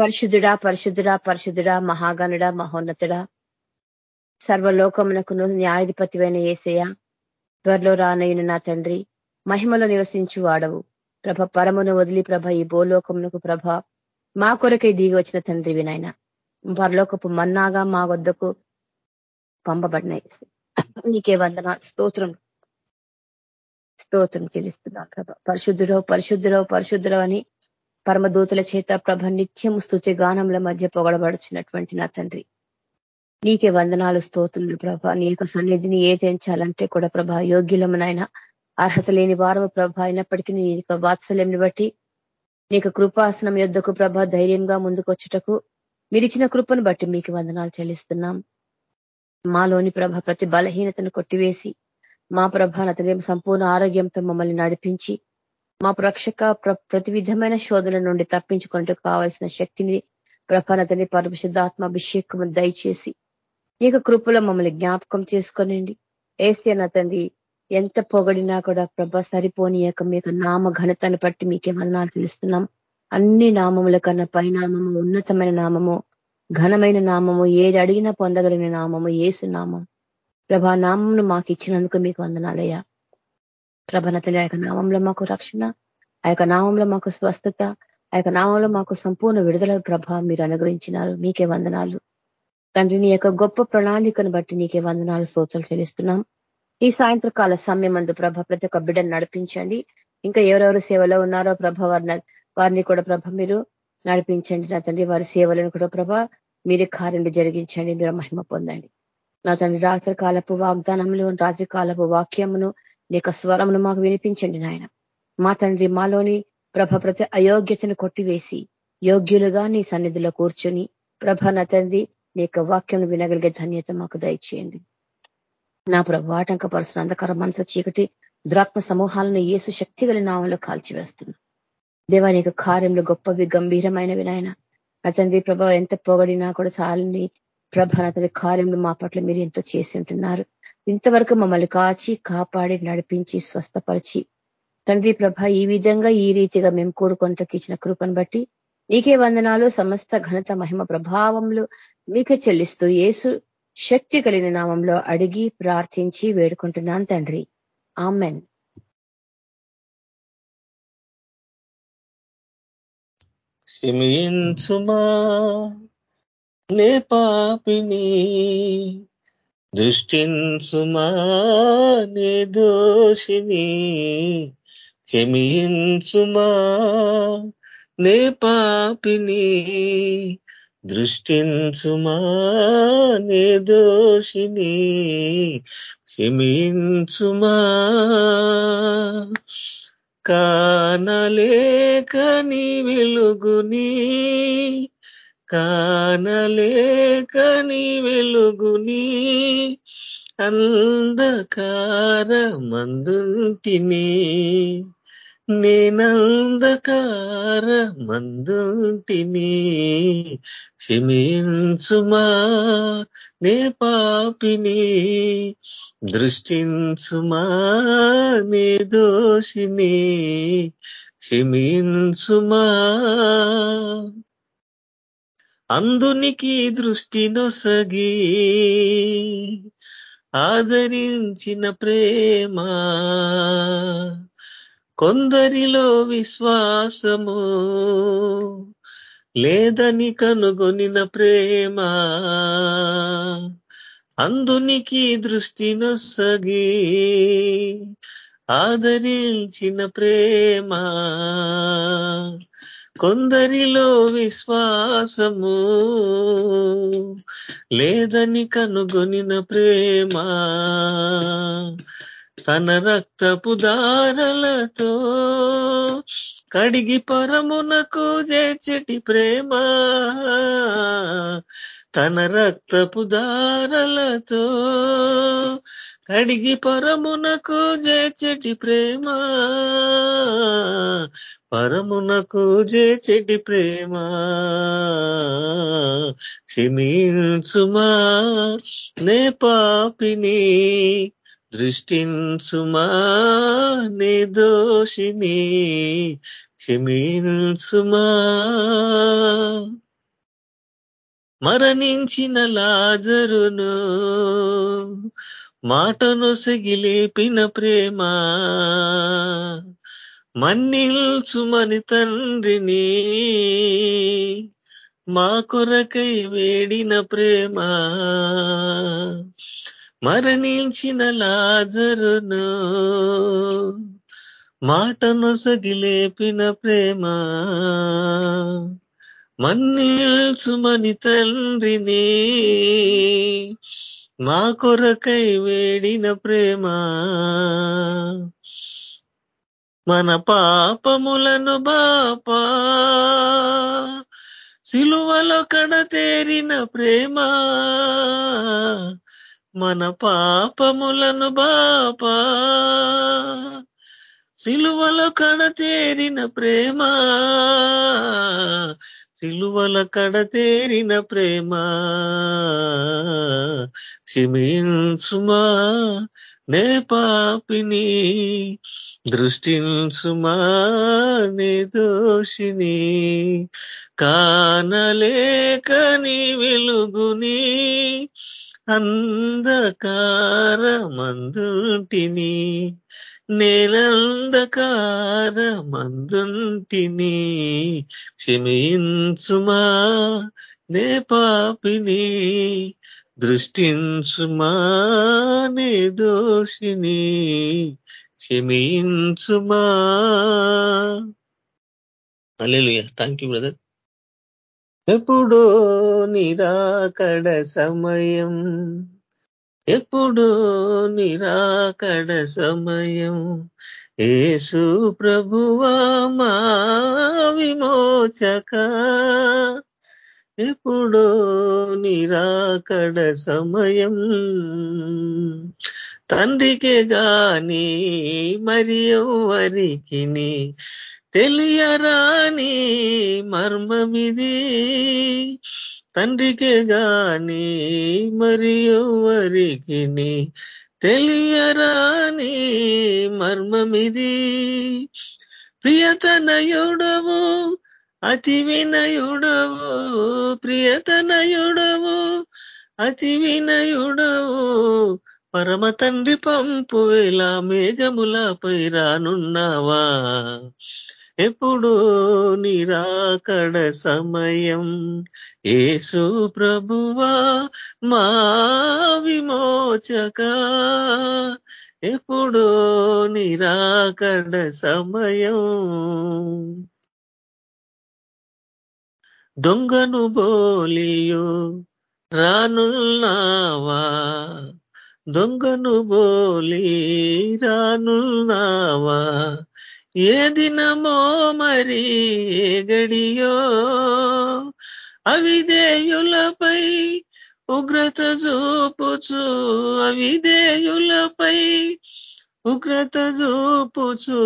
పరిశుద్ధుడా పరిశుద్ధుడా పరిశుద్ధుడా మహాగనుడా మహోన్నతుడా. సర్వలోకమునకును న్యాయాధిపతివైన ఏసయ త్వరలో రానయ్యను నా తండ్రి. మహిమలో నివసించు వాడవు. ప్రభ పరమును వదిలి ప్రభ ఈ భూలోకమునకు ప్రభ. మా కొరకై దిగి వచ్చిన తండ్రి వినాయన. పరలోకపు మన్నాగా మా వద్దకు పంపబడినాయి నీకే వందన స్తోత్రం. స్తోత్రం చెల్లిస్తున్నా ప్రభ. పరిశుద్ధుడో పరిశుద్ధుడో పరిశుద్ధుడో అని పరమదూతుల చేత ప్రభ నిత్యము స్థుతి గానముల మధ్య పొగడబడుచున్నటువంటి నా తండ్రి. నీకే వందనాలు స్తోతులు ప్రభ. నీ యొక్క సన్నిధిని ఏ తెంచాలంటే కూడా ప్రభ యోగ్యులమునైనా అర్హత లేని వారము ప్రభ అయినప్పటికీ నీ యొక్క వాత్సల్యంని బట్టి నీకు కృపాసనం యొద్దకు ప్రభ ధైర్యంగా ముందుకొచ్చుటకు మీరిచ్చిన కృపను బట్టి మీకు వందనాలు చెల్లిస్తున్నాం. మాలోని ప్రభ ప్రతి బలహీనతను కొట్టివేసి మా ప్రభానతని సంపూర్ణ ఆరోగ్యంతో మమ్మల్ని నడిపించి మా ప్రక్షక ప్రతి విధమైన శోధన నుండి తప్పించుకుంటూ కావాల్సిన శక్తిని ప్రభానతని పరిశుద్ధాత్మ అభిషేకము దయచేసి ఈ కృపలో మమ్మల్ని జ్ఞాపకం చేసుకోనండి. ఏసీ తండ్రి ఎంత పొగడినా కూడా ప్రభ సరిపోని యొక్క మీకు నామ ఘనతను బట్టి మీకే వదనాలు తెలుస్తున్నాం. అన్ని నామముల కన్నా పైనామము ఉన్నతమైన నామము ఘనమైన నామము ఏది అడిగినా పొందగలిగిన నామము ఏసు నామం. ప్రభా నామమును మాకు ఇచ్చినందుకు మీకు వందనాలయ్యా. ప్రభనతలు ఆ యొక్క నామంలో మాకు రక్షణ ఆ యొక్క నామంలో మాకు స్వస్థత ఆ యొక్క నామంలో మాకు సంపూర్ణ విడుదల ప్రభ మీరు అనుగ్రహించినారు. మీకే వందనాలు. తండ్రి నీ యొక్క గొప్ప ప్రణాళికను బట్టి నీకే వందనాలు స్తోత్రాలు చెల్లిస్తున్నాం. ఈ సాయంత్రకాల సమయం అందు ప్రభ ప్రతి ఒక్క బిడ్డను నడిపించండి. ఇంకా ఎవరెవరు సేవలో ఉన్నారో ప్రభ వారిని వారిని కూడా ప్రభ మీరు నడిపించండి. నా తండ్రి వారి సేవలను కూడా ప్రభ మీరే కార్యం జరిగించండి. మీరు మహిమ పొందండి. నా తండ్రి రాత్రి కాలపు వాగ్దానములు రాత్రి కాలపు నీ నీక స్వరమును మాకు వినిపించండి నాయన. మా తండ్రి మాలోని ప్రభ ప్రతి అయోగ్యతను కొట్టివేసి యోగ్యులుగా నీ సన్నిధిలో కూర్చొని ప్రభ నా తండ్రి నీ యొక్క వాక్యం వినగలిగే ధన్యత మాకు దయచేయండి. నా ప్రభు ఆటంకపరుస్తున్న అంధకార మంత్ర చీకటి దురాత్మ సమూహాలను ఏసు శక్తి గల నామంలో కాల్చివేస్తున్నా. దేవా నీకు కార్యంలో గొప్పవి గంభీరమైనవి నాయన. నా తండ్రి ప్రభ ఎంత పొగడినా కూడా చాలని ప్రభ అతని కార్యంలో మా పట్ల మీరు ఎంతో చేసి ఉంటున్నారు. ఇంతవరకు మమ్మల్ని కాచి కాపాడి నడిపించి స్వస్థపరిచి. తండ్రి ప్రభ ఈ విధంగా ఈ రీతిగా మేము కూడుకొంటకి ఇచ్చిన కృపను బట్టి నీకే వందనాలు సమస్త ఘనత మహిమ ప్రభావంలో మీకే చెల్లిస్తూ ఏసు శక్తి కలిగిన నామంలో అడిగి ప్రార్థించి వేడుకుంటున్నాను తండ్రి. ఆమెన్. క్షమించుమా నే పాపిని దృష్టించుమా దోషిని క్షమించుమా నే పాపిని? దృష్టించుమా నే దోషిని క్షమించుమా కానలేకని వెలుగుని? కానలేకని వెలుగుని అంధకార మందుంటిని నేనంధకార మందుంటిని క్షమించుమా నే పాపిని. దృష్టించుమా నే దోషిని. క్షమించుమా అందునికి దృష్టి నొసగి ఆదరించిన ప్రేమ. కొందరిలో విశ్వాసము లేదని కనుగొనిన ప్రేమ. అందునికి దృష్టి నొసగి ఆదరించిన ప్రేమ. కొందరిలో విశ్వాసము లేదని కనుగొనిన ప్రేమ తన రక్తపు దారలతో కడిగి పరమునకు చేచటి ప్రేమ తన రక్తపు దారలతో కడిగి పరమునకు చేర్చటి ప్రేమ. పరమునకు చేర్చటి ప్రేమ. క్షమించుమా నే పాపిని. దృష్టించుమా నే దోషిని. క్షమించుమా. మరణించిన లాజరును. మాటను సగిలేపిన ప్రేమ. మన్నిల్చుమని తండ్రిని. మా కొరకై వేడిన ప్రేమ. మరణించిన లాజరును. మాటను సగిలేపిన ప్రేమ. మన్నిల్చుమని తండ్రిని. మా కొరకై వేడిన ప్రేమ. మన పాపములను బాపా. సిలువలో కడతేరిన ప్రేమ. మన పాపములను బాపా. సిలువలో కడతేరిన ప్రేమ. సిలువల కడతేరిన ప్రేమ. క్షమించుమా నే పాపిని. దృష్టించుమా నే దోషిని. కానలేకని వెలుగుని అంధకారమందుటిని. నేలంధకార మందుంటిని క్షమించుమా నే పాపిని. దృష్టించుమా నే దోషిని. క్షమించుమా. అల్లెలుయా థ్యాంక్ యూ బ్రదర్ ఎప్పుడో నిరాకడ సమయం ఎప్పుడో నిరాకడ సమయం. ఏసు ప్రభువా మా విమోచక. ఎప్పుడో నిరాకడ సమయం. తండ్రికే గాని మరి ఎవరికి తెలియరాని మర్మమిది. తండ్రికే గాని మరి ఎవరికి తెలియరాని మర్మమిది. ప్రియతనయుడవు అతి వినయుడవు ప్రియతనయుడవు అతి వినయుడవు. పరమ తండ్రి పంపు ఇలా మేఘములపై రానున్నావా? ఎప్పుడు నిరాకడ సమయం. ఏసు ప్రభువా మా విమోచక. ఎప్పుడు నిరాకడ సమయం. దొంగను బోలియో రానున్నావా? దొంగను బోలి రానున్నావా? ఏ దినమో మరి గడియో? అవిధేయులపై ఉగ్రత చూపుచు అవిధేయులపై ఉగ్రత చూపుచు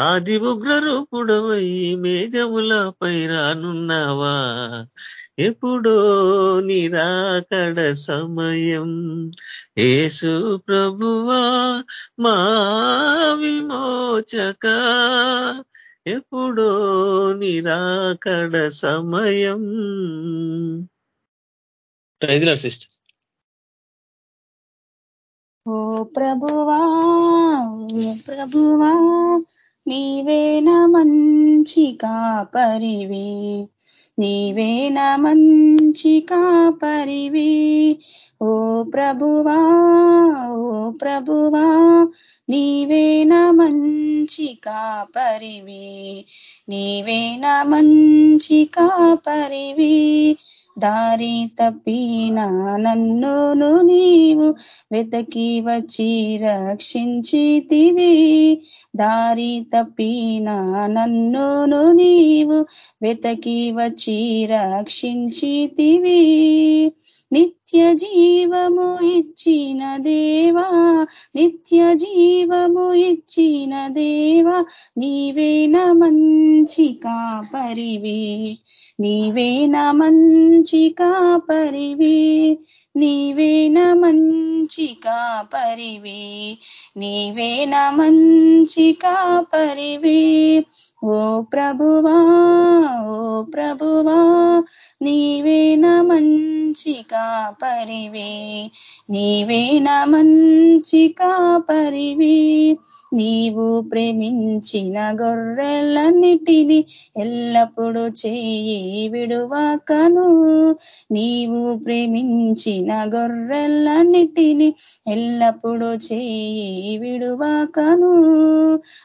ఆది ఉగ్ర రూపుడవై మేఘములపై రానున్నావా? ఎప్పుడో నిరాకడ సమయం ఏసు ప్రభువా మా విమోచక. ఎప్పుడో నిరాకడ సమయం. సిస్టర్ ఓ ప్రభువా ఓ ప్రభువా నీవేన మంచి కాపరివి. నీవేన మంచి కాపరివి. ఓ ప్రభువా ఓ ప్రభువా నీవేన మంచి కాపరివి. నీవేన మంచి కాపరివి. దారి తప్పిన నన్నును నీవు వెతకి వచ్చి రక్షించితివి. దారి తప్పిన నన్నును నీవు వెతకి వచ్చి రక్షించితివి. నిత్య జీవము ఇచ్చిన దేవా నిత్య జీవము ఇచ్చిన దేవా నీవేన మంచి కాపరివి నీవేన మంచి కాపరివి నీవేన మంచి కాపరివి నీవేన మంచి కాపరివి ఓ ప్రభువా ఓ ప్రభువా నీవేన మంచి కాపరివే నీవేన మంచి కాపరివే నీవు ప్రేమించిన గొర్రెలన్నిటిని ఎల్లప్పుడూ చేయి విడువాకను. నీవు ప్రేమించిన గొర్రెలన్నిటిని ఎల్లప్పుడూ చేయి విడువాకను.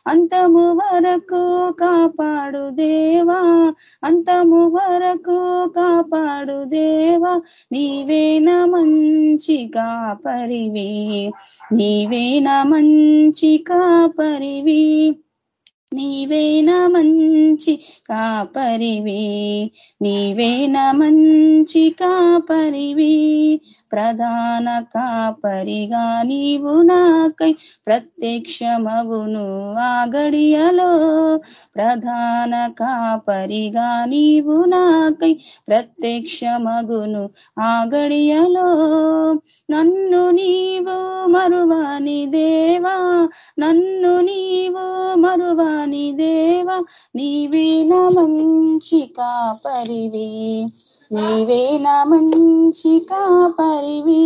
అంతము వరకు కాపాడు దేవా అంతము వరకు కాపాడు దేవా. నీవేన మంచి కాపరివి నీవేన మంచి కాపరివి. నీవేన మంచి కాపరివి. నీవేన మంచి కాపరివి. ప్రధాన కాపరిగా నీవు నాకై ప్రత్యక్షమవును ఆ గడియలో. ప్రధాన కాపరిగా నీవు నాకై ప్రత్యక్షమగును ఆ గడియలో. నన్ను నీవు మరువాని దేవా నన్ను నీవు మరువాని దేవా నీవేన మంచి కాపరివి. నీవేన మంచి కాపరివి.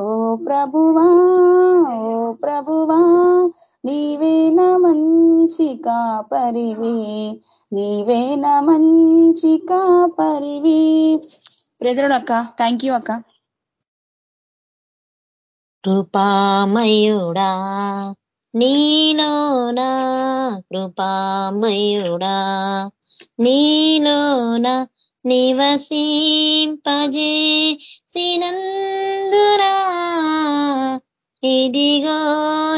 ఓ ప్రభువా ఓ ప్రభువా నీవేన మంచి కాపరివి. నీవేన మంచి కాపరివి. ప్రజలు అక్క థ్యాంక్ యూ అక్క. కృపామయుడా నీలోనా కృపామయుడా నీలోనా నివసింపజే సినందురా ఇదిగో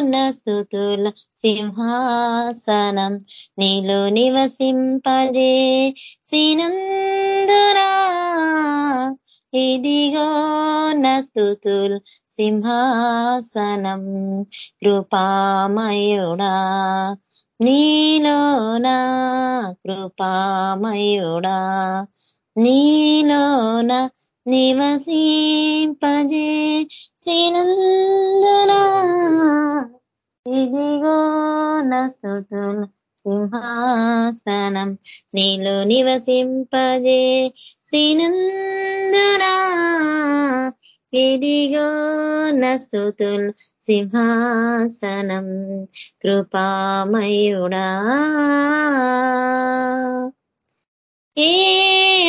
నస్తుతుల సింహాసనం నీలో నివసింపజేసినందురా ఇదిగో నస్తుతుల సింహాసనం కృపామయుడా నీలోనా కృపామయుడా నీలోన నివసింపజే సినందునా ఇదిగో నస్తుతుల సింహాసనం నీలో నివసింపజే సినందునా ఇదిగో నస్తుతుల్ సింహాసనం కృపామయుడా ఏ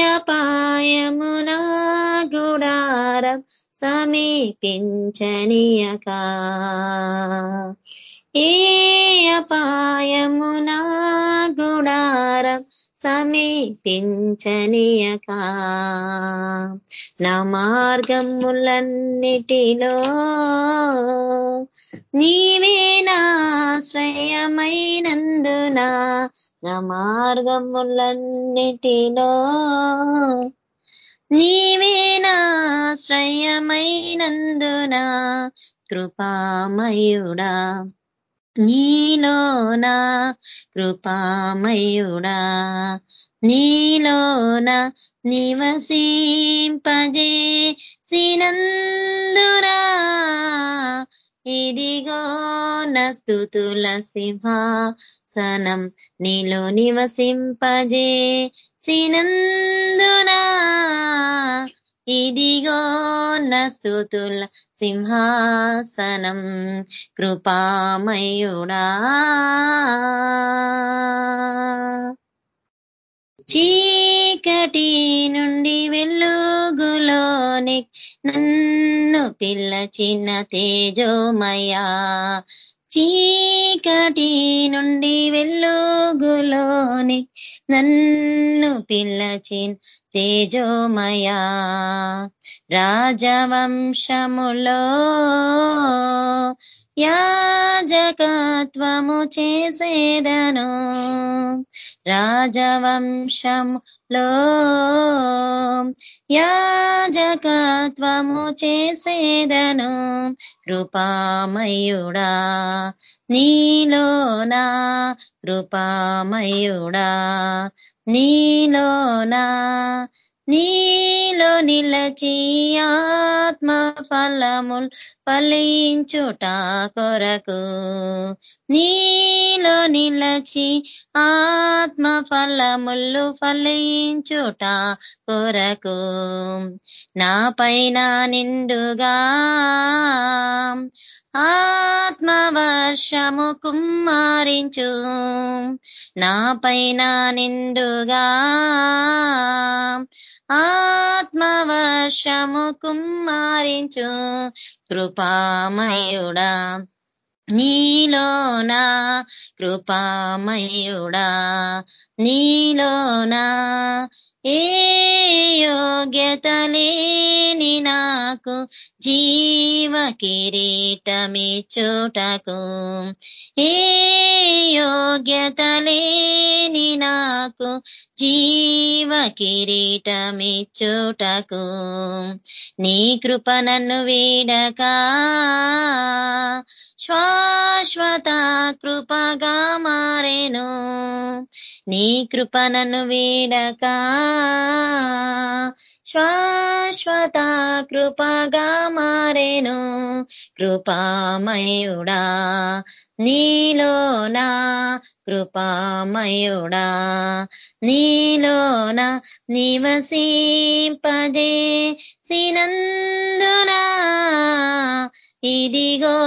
అపాయమునా గుడారం సమీపించనీయక. ఏ అపాయమునా గుడారం సమీపించనీయక. నా మార్గములన్నిటిలో నీవే నాశ్రయమైనందున నా మార్గములన్నిటిలో నీవే నాశ్రయమైనందున కృపామయుడా. నీలోనా? కృపామయుడా. నీలోన? నివసింపజే సినందురా ఇదిగో నస్తుతుల సింహాసనం నీలో నివసింపజే సినందునా. ఇదిగో నస్తుతుల సింహాసనం కృపామయుడా. చీకటి నుండి వెలుగులోని నన్ను పిల్లచిన తేజోమయా. చీకటి నుండి వెలుగులోని నన్ను పిల్లచిన తేజోమయా. రాజవంశములో యాజకత్వము చేసేదను. రాజవంశంలో యాజకత్వము చేసేదను. కృపామయుడా నీలోనా? కృపామయుడా నీలోనా? నీలో నిలచి ఆత్మ ఫలముల్ ఫలించుట కొరకు. నీలో నిలచి ఆత్మ ఫలములు ఫలించుట కొరకు. నా పైన నిండుగా ఆత్మవర్షము కుమ్మరించు. నా పైన నిండుగా ఆత్మవర్షము కుమ్మారించు కృపామయుడా. నీలోనా కృపామయుడా నీలోనా ఏ యోగ్యత లేని నాకు జీవ కిరీటమి చోటకు ఏ యోగ్యత లేని నాకు జీవ కిరీటమి చోటకు నీ కృప నన్ను వీడకా. శాశ్వత కృపగా మారేను నీ కృప నన్ను వీడక. శాశ్వత కృపగా మారేను కృపామయుడా నీలోనా కృపామయుడా నీలోన నివసింపజే సినందునా. ఇదిగో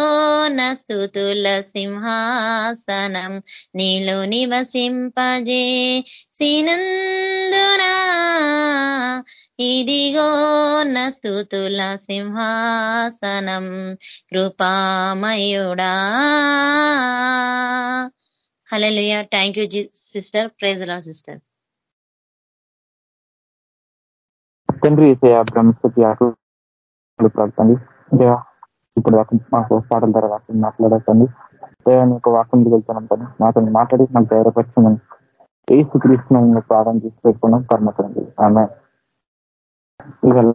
నస్తుతుల సింహాసనం నీలో నివసింపజే సినందునా. ఇదిగో నస్తుతుల సింహాసనం కృపామయుడా. Hallelujah thank you sister praise lord sister తండ్రి బ్రహ్మస్థితి ప్రార్థండి ఇప్పుడు మాకు పాటల ధర వాక్యం మాట్లాడకండి. దేవాన్ని యొక్క వాక్యం దిగుతున్నాం కానీ మాతో మాట్లాడి మాకు ధైర్యపరచమని ఏ కృష్ణ ప్రారంభించి పెట్టుకున్నాం. కర్మకండి ఆమె ఇవాళ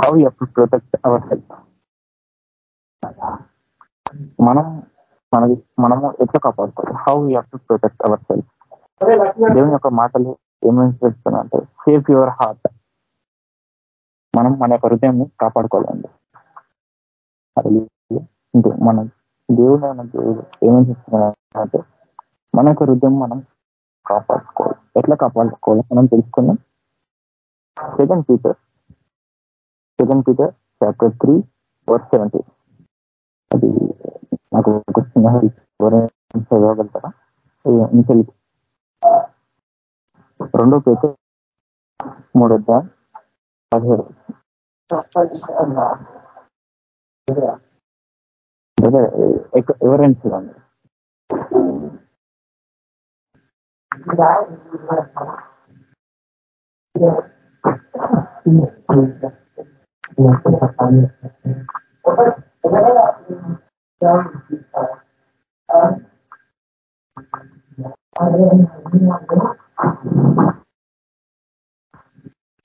how you protect our health మనం మనది మనము ఎట్లా కాపాడుకోవాలి? How you to protect our self దేవుని యొక్క మాటలు ఏమేమి చేస్తున్నా అంటే సేఫ్ యువర్ హార్ట్ మనం మన యొక్క హృదయం కాపాడుకోవాలండి. మన దేవుడు అయిన దేవుడు ఏమేమి చెప్తున్నారంటే మన యొక్క హృదయం మనం కాపాడుకోవాలి. ఎట్లా కాపాడుకోవాలి మనం తెలుసుకుందాం. Second Peter second Peter chapter three four seventy అది నాకు ఒక చిన్న చదవగలుగుతారా? ఇంకెళ్ళి రెండో పేపర్ మూడో పదిహేడు. ఎవరైనా చూడండి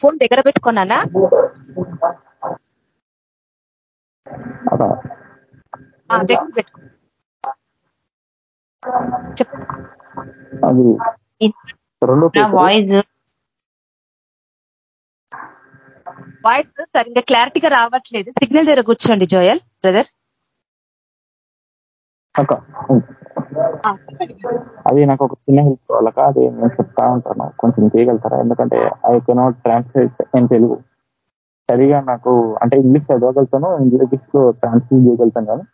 ఫోన్ దగ్గర పెట్టుకున్నానా? దగ్గర పెట్టుకో. అది రెండో వాయిస్ వాయిస్ సరిగ్గా క్లారిటీగా రావట్లేదు. సిగ్నల్ దగ్గర కూర్చోండి జోయల్ బ్రదర్ అది నాకు ఒక చిన్న హెల్ప్ కావాలక అది నేను చెప్తా ఉంటాను. కొంచెం చేయగలుగుతారా? ఎందుకంటే ఐ కెనాట్ ట్రాన్స్లేట్ నేను తెలుగు సరిగా నాకు అంటే ఇంగ్లీష్ చదవగలుగుతాను ఇంగ్లీష్లో ట్రాన్స్లేట్ చేయగలుగుతాను కానీ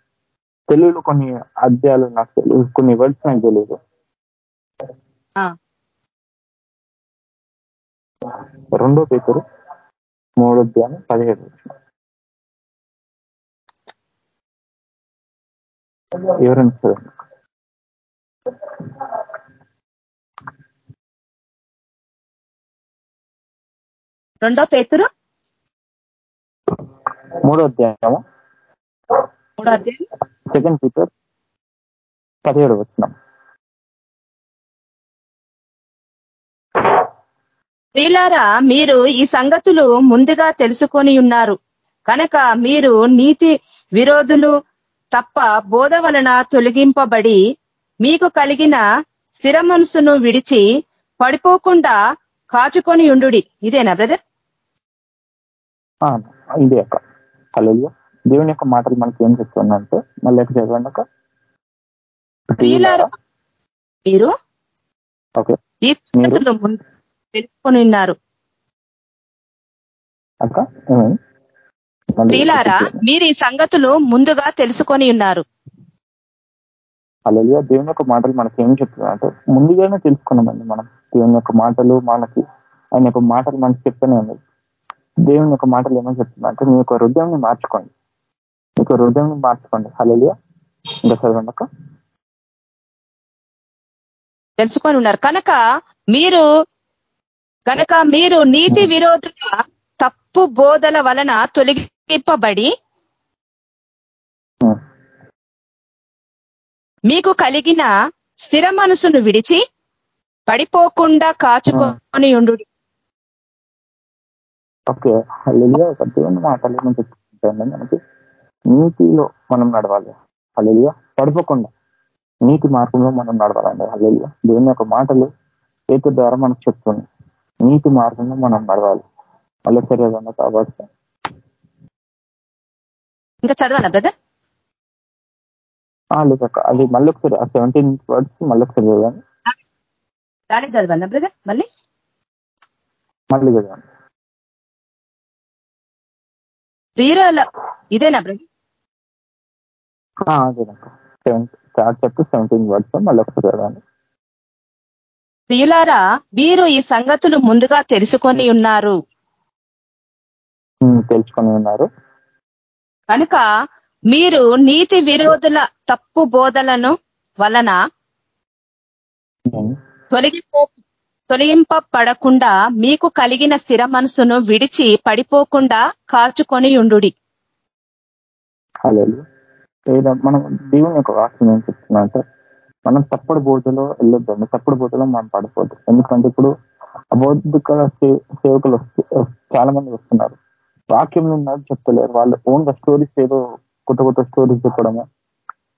తెలుగులో కొన్ని అధ్యాయాలు నాకు తెలియదు కొన్ని వర్డ్స్ నాకు తెలియదు. రెండో పేపరు మూడో అధ్యాయం పదిహేడు. ఎవరైనా చూడండి రెండో పేతురు? మూడో అధ్యాయము? మూడో అధ్యాయం? సెకండ్ పీటర్ పదిహేడు వచ్చినాం. ప్రియులారా మీరు ఈ సంగతులు ముందుగా తెలుసుకొని ఉన్నారు. కనుక మీరు నీతి విరోధులు తప్ప బోధ వలన తొలగింపబడి మీకు కలిగిన స్థిర మనసును విడిచి పడిపోకుండా కాచుకొని ఉండుడి. ఇదేనా బ్రదర్? ఇదే అక్క. హలో దేవుని యొక్క మాటలు మనకి ఏం చెప్తుందంటే మళ్ళీ ఎక్కడ చదవండి అక్క. ప్రియులారా మీరు ఓకే. తెలుసుకొని ఉన్నారు. ప్రియులారా మీరు ఈ సంగతులు ముందుగా తెలుసుకొని ఉన్నారు. హల్లెలూయా దేవుని యొక్క మాటలు మనకి ఏం చెప్తున్నా అంటే ముందుగానే తెలుసుకున్నామండి మనం. దేవుని యొక్క మాటలు మనకి ఆయన యొక్క మాటలు మనకి చెప్తూనే ఉంది. దేవుని యొక్క మాటలు ఏమని చెప్తున్నా అంటే మీ యొక్క హృదయాన్ని మార్చుకోండి. మీ యొక్క హృదయాన్ని మార్చుకోండి. హల్లెలూయా ఇంకా చదవండి తెలుసుకొని ఉన్నారు. కనుక మీరు కనుక మీరు నీతి విరోధుల తప్పు బోధల వలన తొలగింపబడి. మీకు కలిగిన స్థిర మనసును విడిచి పడిపోకుండా కాచుకొని ఉండు. ఓకే. ఒక దేవుని మాటలు చెప్తుంటాయండి? మనకి నీతిలో మనం నడవాలి. హల్లెలూయా. పడిపోకుండా నీతి మార్గంలో మనం నడవాలండి. హల్లెలూయా. దేవుని యొక్క మాటలు చేతి ద్వారా మనకు చెప్తుంది. నీతి మార్గంలో మనం నడవాలి. మళ్ళీ సరే కాబట్టి. ఇంకా చదవనా బ్రదర్ లేదక్క అది మళ్ళీ ఒకసారి ఆ సెవెంటీన్ వర్డ్స్ మళ్ళీ ఒకసారి చదవండి. దాన్ని చదవనా బ్రదర్ మళ్ళీ? మళ్ళీ చదవండి. ప్రియురాల ఇదేనా బ్రదర్ అదేనక్క సెవెంటీ స్టార్ట్ చెప్తే సెవెంటీన్ వర్డ్స్ మళ్ళీ ఒకసారి చదవండి. ప్రియులారా మీరు ఈ సంగతులు ముందుగా తెలుసుకొని ఉన్నారు. తెలుసుకొని ఉన్నారు. కనుక మీరు నీతి విరోధుల తప్పు బోధలను వలన తొలగిపో తొలగింపబడకుండా మీకు కలిగిన స్థిర మనసును విడిచి పడిపోకుండా కాచుకొని లేదా మనం దేవుని యొక్క వాక్యం ఏం చెప్తున్నా అంటే మనం తప్పుడు బోధలో వెళ్ళొద్దండి తప్పుడు బోధలో మనం పడిపోద్దు. ఎందుకంటే ఇప్పుడు అబౌద్ధిక సేవకులు చాలా మంది వస్తున్నారు. వాక్యంలో ఉన్నది చెప్తలేరు వాళ్ళు ఓన్గా స్టోరీస్ ఏదో కొత్త కొత్త స్టోరీస్ చెప్పడము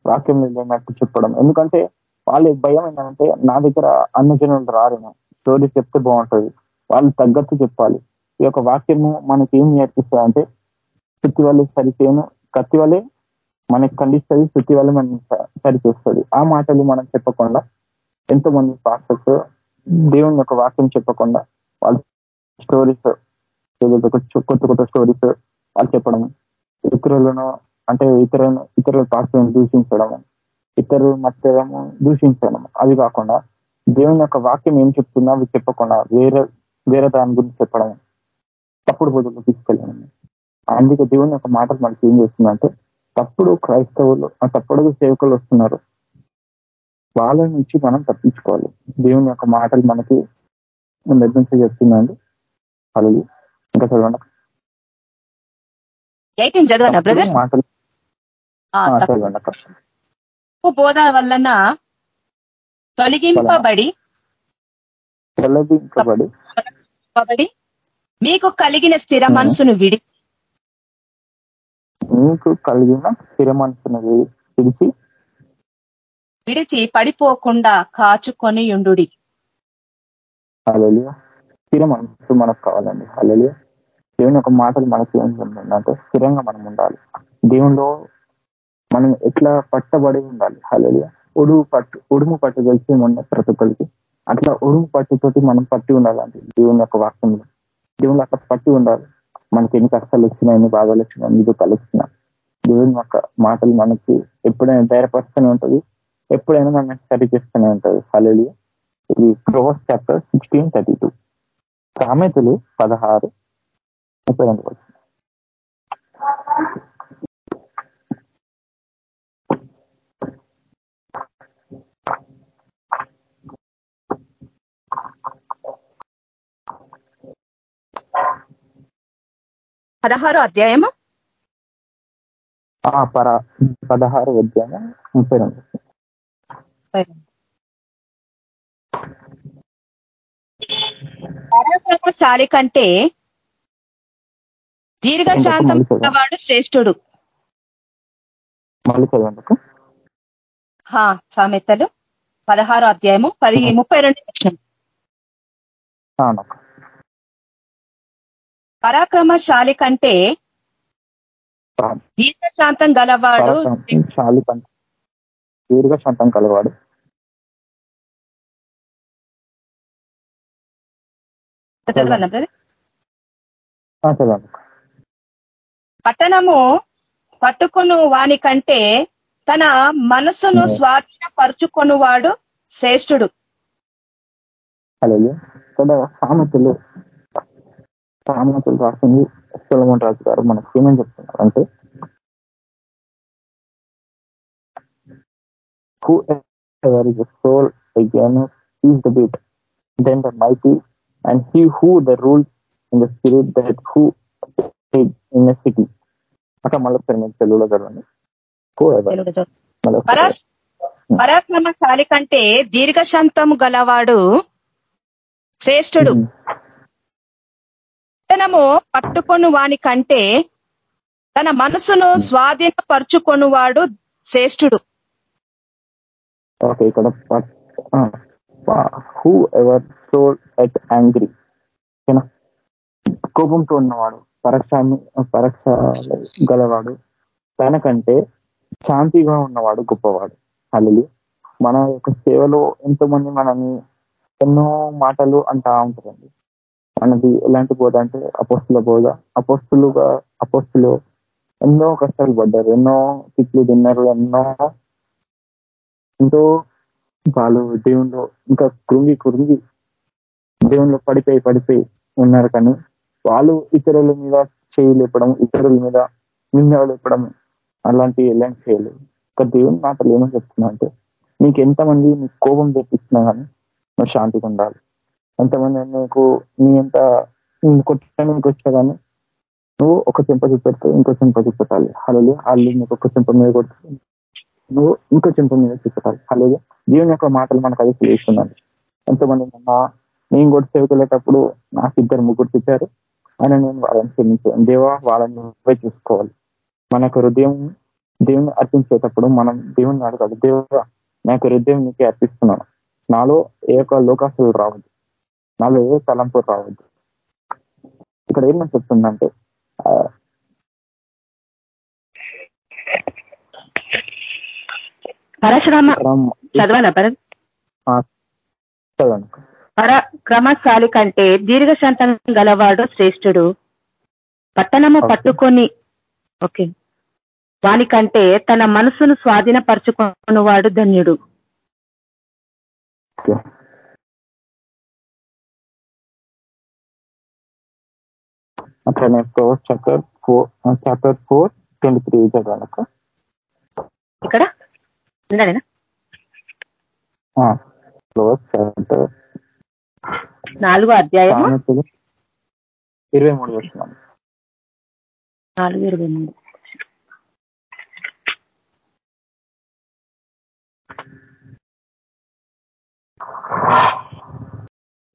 వాక్యంలో లేనట్టు చెప్పడం. ఎందుకంటే వాళ్ళ భయం ఏంటంటే నా దగ్గర అన్న జనులు రారేమో. స్టోరీస్ చెప్తే బాగుంటుంది. వాళ్ళు తగ్గట్టు చెప్పాలి. ఈ యొక్క వాక్యము మనకి ఏం నేర్పిస్తుంది అంటే చుట్టి వాళ్ళు సరిచేయను కత్తి వల్లే మనకి ఖండిస్తుంది శృతి వల్ల మనం సరిచేస్తుంది. ఆ మాటలు మనం చెప్పకుండా ఎంతో మంది పాస్టర్స్ దేవుని యొక్క వాక్యం చెప్పకుండా వాళ్ళు స్టోరీస్ కొత్త కొత్త స్టోరీస్ వాళ్ళు చెప్పడం ఇతరులను అంటే ఇతరులను ఇతరుల పాస్టర్లను దూషించడం ఇతరుల మధ్యము దూషించడం అది కాకుండా దేవుని యొక్క వాక్యం ఏం చెప్తున్నా అవి చెప్పకుండా వేరే వేరే దాని గురించి చెప్పడం తప్పుడు బదులు తీసుకెళ్ళడం. అందుకే దేవుని యొక్క మాటలు మనకి ఏం చేస్తుందంటే తప్పుడు క్రైస్తవులు ఆ తప్పుడు సేవకులు వస్తున్నారు. వాళ్ళ నుంచి మనం తప్పించుకోవాలి. దేవుని యొక్క మాటలు మనకి నిర్మించి చెప్తుందండి అది ఇంకా చదవండి. Eighteen brother? మాటలు. చదవండి బోధ వలన తొలగింపబడి తొలగించబడి పబడి మీకు కలిగిన స్థిర. మనసును విడి మీకు కలిగిన స్థిర మనసును విడిచి విడిచి పడిపోకుండా కాచుకొని ఉండుడి. అలలియ స్థిర మనసు మనకు కావాలండి. అలలియ దేవుని యొక్క మాటలు మనకి ఏం అంటే స్థిరంగా మనం ఉండాలి. దేవునిలో మనం ఎట్లా పట్టబడి ఉండాలి? అలలియ ఉడుము పట్టు ఉడుము పట్టు తెలిసి ఉన్న ప్రతి ఒక్కరికి. అట్లా ఉడుము పట్టుతోటి మనం పట్టి ఉండాలండి దేవుని యొక్క వాక్యంలో. దేవుని అక్కడ పట్టి ఉండాలి. మనకి ఎన్ని కష్టాలు వచ్చినా ఎన్ని బాధలు వచ్చినా ఎన్ని దుఃఖాలు దేవుని యొక్క మాటలు మనకి ఎప్పుడైనా ధైర్యపరుస్తూనే ఉంటుంది. ఎప్పుడైనా మనం సరి చేస్తూనే ఉంటుంది. హలేలియ ఇది proverbs chapter sixteen thirty two సామెతలు పదహారు ముప్పై రెండు వచ్చింది పదహారో అధ్యాయము? పదహారు అధ్యాయం ముప్పై రెండు. పరాక్రమశాలి కంటే దీర్ఘశాంతం ఉన్నవాడు శ్రేష్ఠుడు. సామెతలు. పదహారో అధ్యాయము పది ముప్పై రెండు పరాక్రమశాలి కంటే దీర్ఘశాంతం గలవాడు చాలి కంటే దీర్ఘ శాంతం కలవాడు చదవన్నా బ్రదర్? ఆ, చదవండి. పట్టణము పట్టుకొను వాని కంటే తన మనసును. స్వాధీనపరుచుకొనువాడు శ్రేష్ఠుడు. సామెతలు. సామంతులు రాసింది సులమన్ రాజు గారు. మనకు ఏమని చెప్తున్నారు? అంటే then the mighty and he the the rules in the spirit that who in a city. అట మలపరమే తెలుగులో గర్వని పరాక్రమశాలి కంటే దీర్ఘశాంతము గలవాడు శ్రేష్ఠుడు. Hmm. పట్టణము పట్టుకొను వాని కంటే తన మనసును స్వాధీనపరుచుకొనువాడు శ్రేష్ఠుడు. ఓకే ఇక్కడ whoever soul at angry ఓకేనా? కోపంతో ఉన్నవాడు పరక్షాన్ని పరక్ష గలవాడు తనకంటే శాంతిగా ఉన్నవాడు గొప్పవాడు. అల్లి మన యొక్క సేవలో ఎంతో మంది మనని ఎన్నో మాటలు అంటా ఉంటారండి. మనది ఎలాంటి బోధ అంటే అపోస్తుల బోధ. అపోస్తులుగా అపోస్తులు ఎన్నో కష్టాలు పడ్డారు ఎన్నో తిట్లు తిన్నారు ఎన్నో ఎంతో వాళ్ళు దేవుళ్ళు ఇంకా కృంగి కృంగి దేవుళ్ళు పడిపోయి పడిపోయి ఉన్నారు కానీ వాళ్ళు ఇతరుల మీద చేయలేపడం ఇతరుల మీద నింద అలాంటి ఎలాంటి చేయలేదు. ఒక దేవుని మాటలు ఏమని చెప్తున్నా అంటే నీకు ఎంతమంది నీకు కోపం తెప్పిస్తున్నా కానీ నువ్వు శాంతిగా ఉండాలి. ఎంతమంది నీకు నీ ఎంత కొట్టడానికి వచ్చా కానీ నువ్వు ఒక చెంప చూపెడితే ఇంకో చెంప చూపెట్టాలి. హలో వాళ్ళు నీకు ఒక చెంప మీద కొడితే నువ్వు ఇంకో చెంప మీద చూపెట్టాలి. హలో దేవుని యొక్క మాటలు మనకు అది తెలియస్తున్నాను ఎంతమంది నా నేను కూడా సేవకెళ్ళేటప్పుడు నాకు ఇద్దరు ముగ్గురు తిట్టారు. ఆయన నేను వాళ్ళని క్షమించాను. దేవా వాళ్ళని నువ్వే చూసుకోవాలి. మన హృదయం దేవుని అర్పించేటప్పుడు మనం దేవుని అడగాలి. దేవ నా హృదయం నీకే అర్పిస్తున్నాను. నాలో ఏ యొక్క లోకాసులు రావద్దు. నాలో ఏ తలంపులు రావద్దు. ఇక్కడ ఏమని చెప్తుందంటే పరశురామ భరత్. పరాక్రమశాలి కంటే దీర్ఘశాంతం గలవాడు శ్రేష్ఠుడు. పట్టణము. పట్టుకొని ఓకే. వానికంటే తన మనసును స్వాధీనపరచుకున్నవాడు ధన్యుడు. అట్లనే proverbs chapter four chapter four twenty three చదవండి అక్క. ఇక్కడ? ప్రొవర్స్ చాప్టర్ నాలుగో సామెతలు. ఇరవై మూడు వచ్చినాం. నాలుగు ఇరవై మూడు.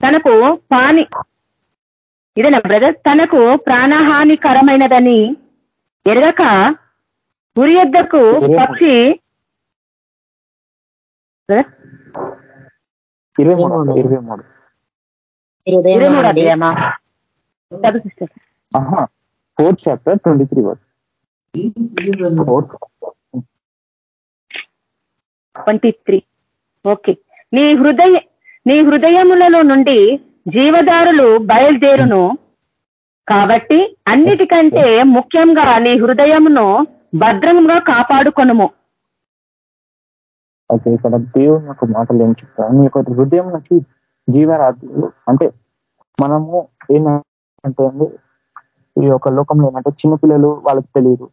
తనకు పాని ఇదేనా బ్రదర్ తనకు ప్రాణహానికరమైనదని ఎరగక గురి యొద్దకు పక్షి fourth chapter three verse twenty three okay నీ హృదయ నీ హృదయములలో నుండి జీవదారులు బయలుదేరును. కాబట్టి అన్నిటికంటే ముఖ్యంగా నీ హృదయమును భద్రంగా కాపాడుకొనుము. ఓకే ఇక్కడ దేవుడు నాకు మాటలు ఏం చెప్తాను నీ యొక్క హృదయం నుంచి జీవరాత్రులు అంటే మనము ఏంటంటే అండి ఈ యొక్క లోకంలో ఏమంటే చిన్నపిల్లలు వాళ్ళకి తెలియదు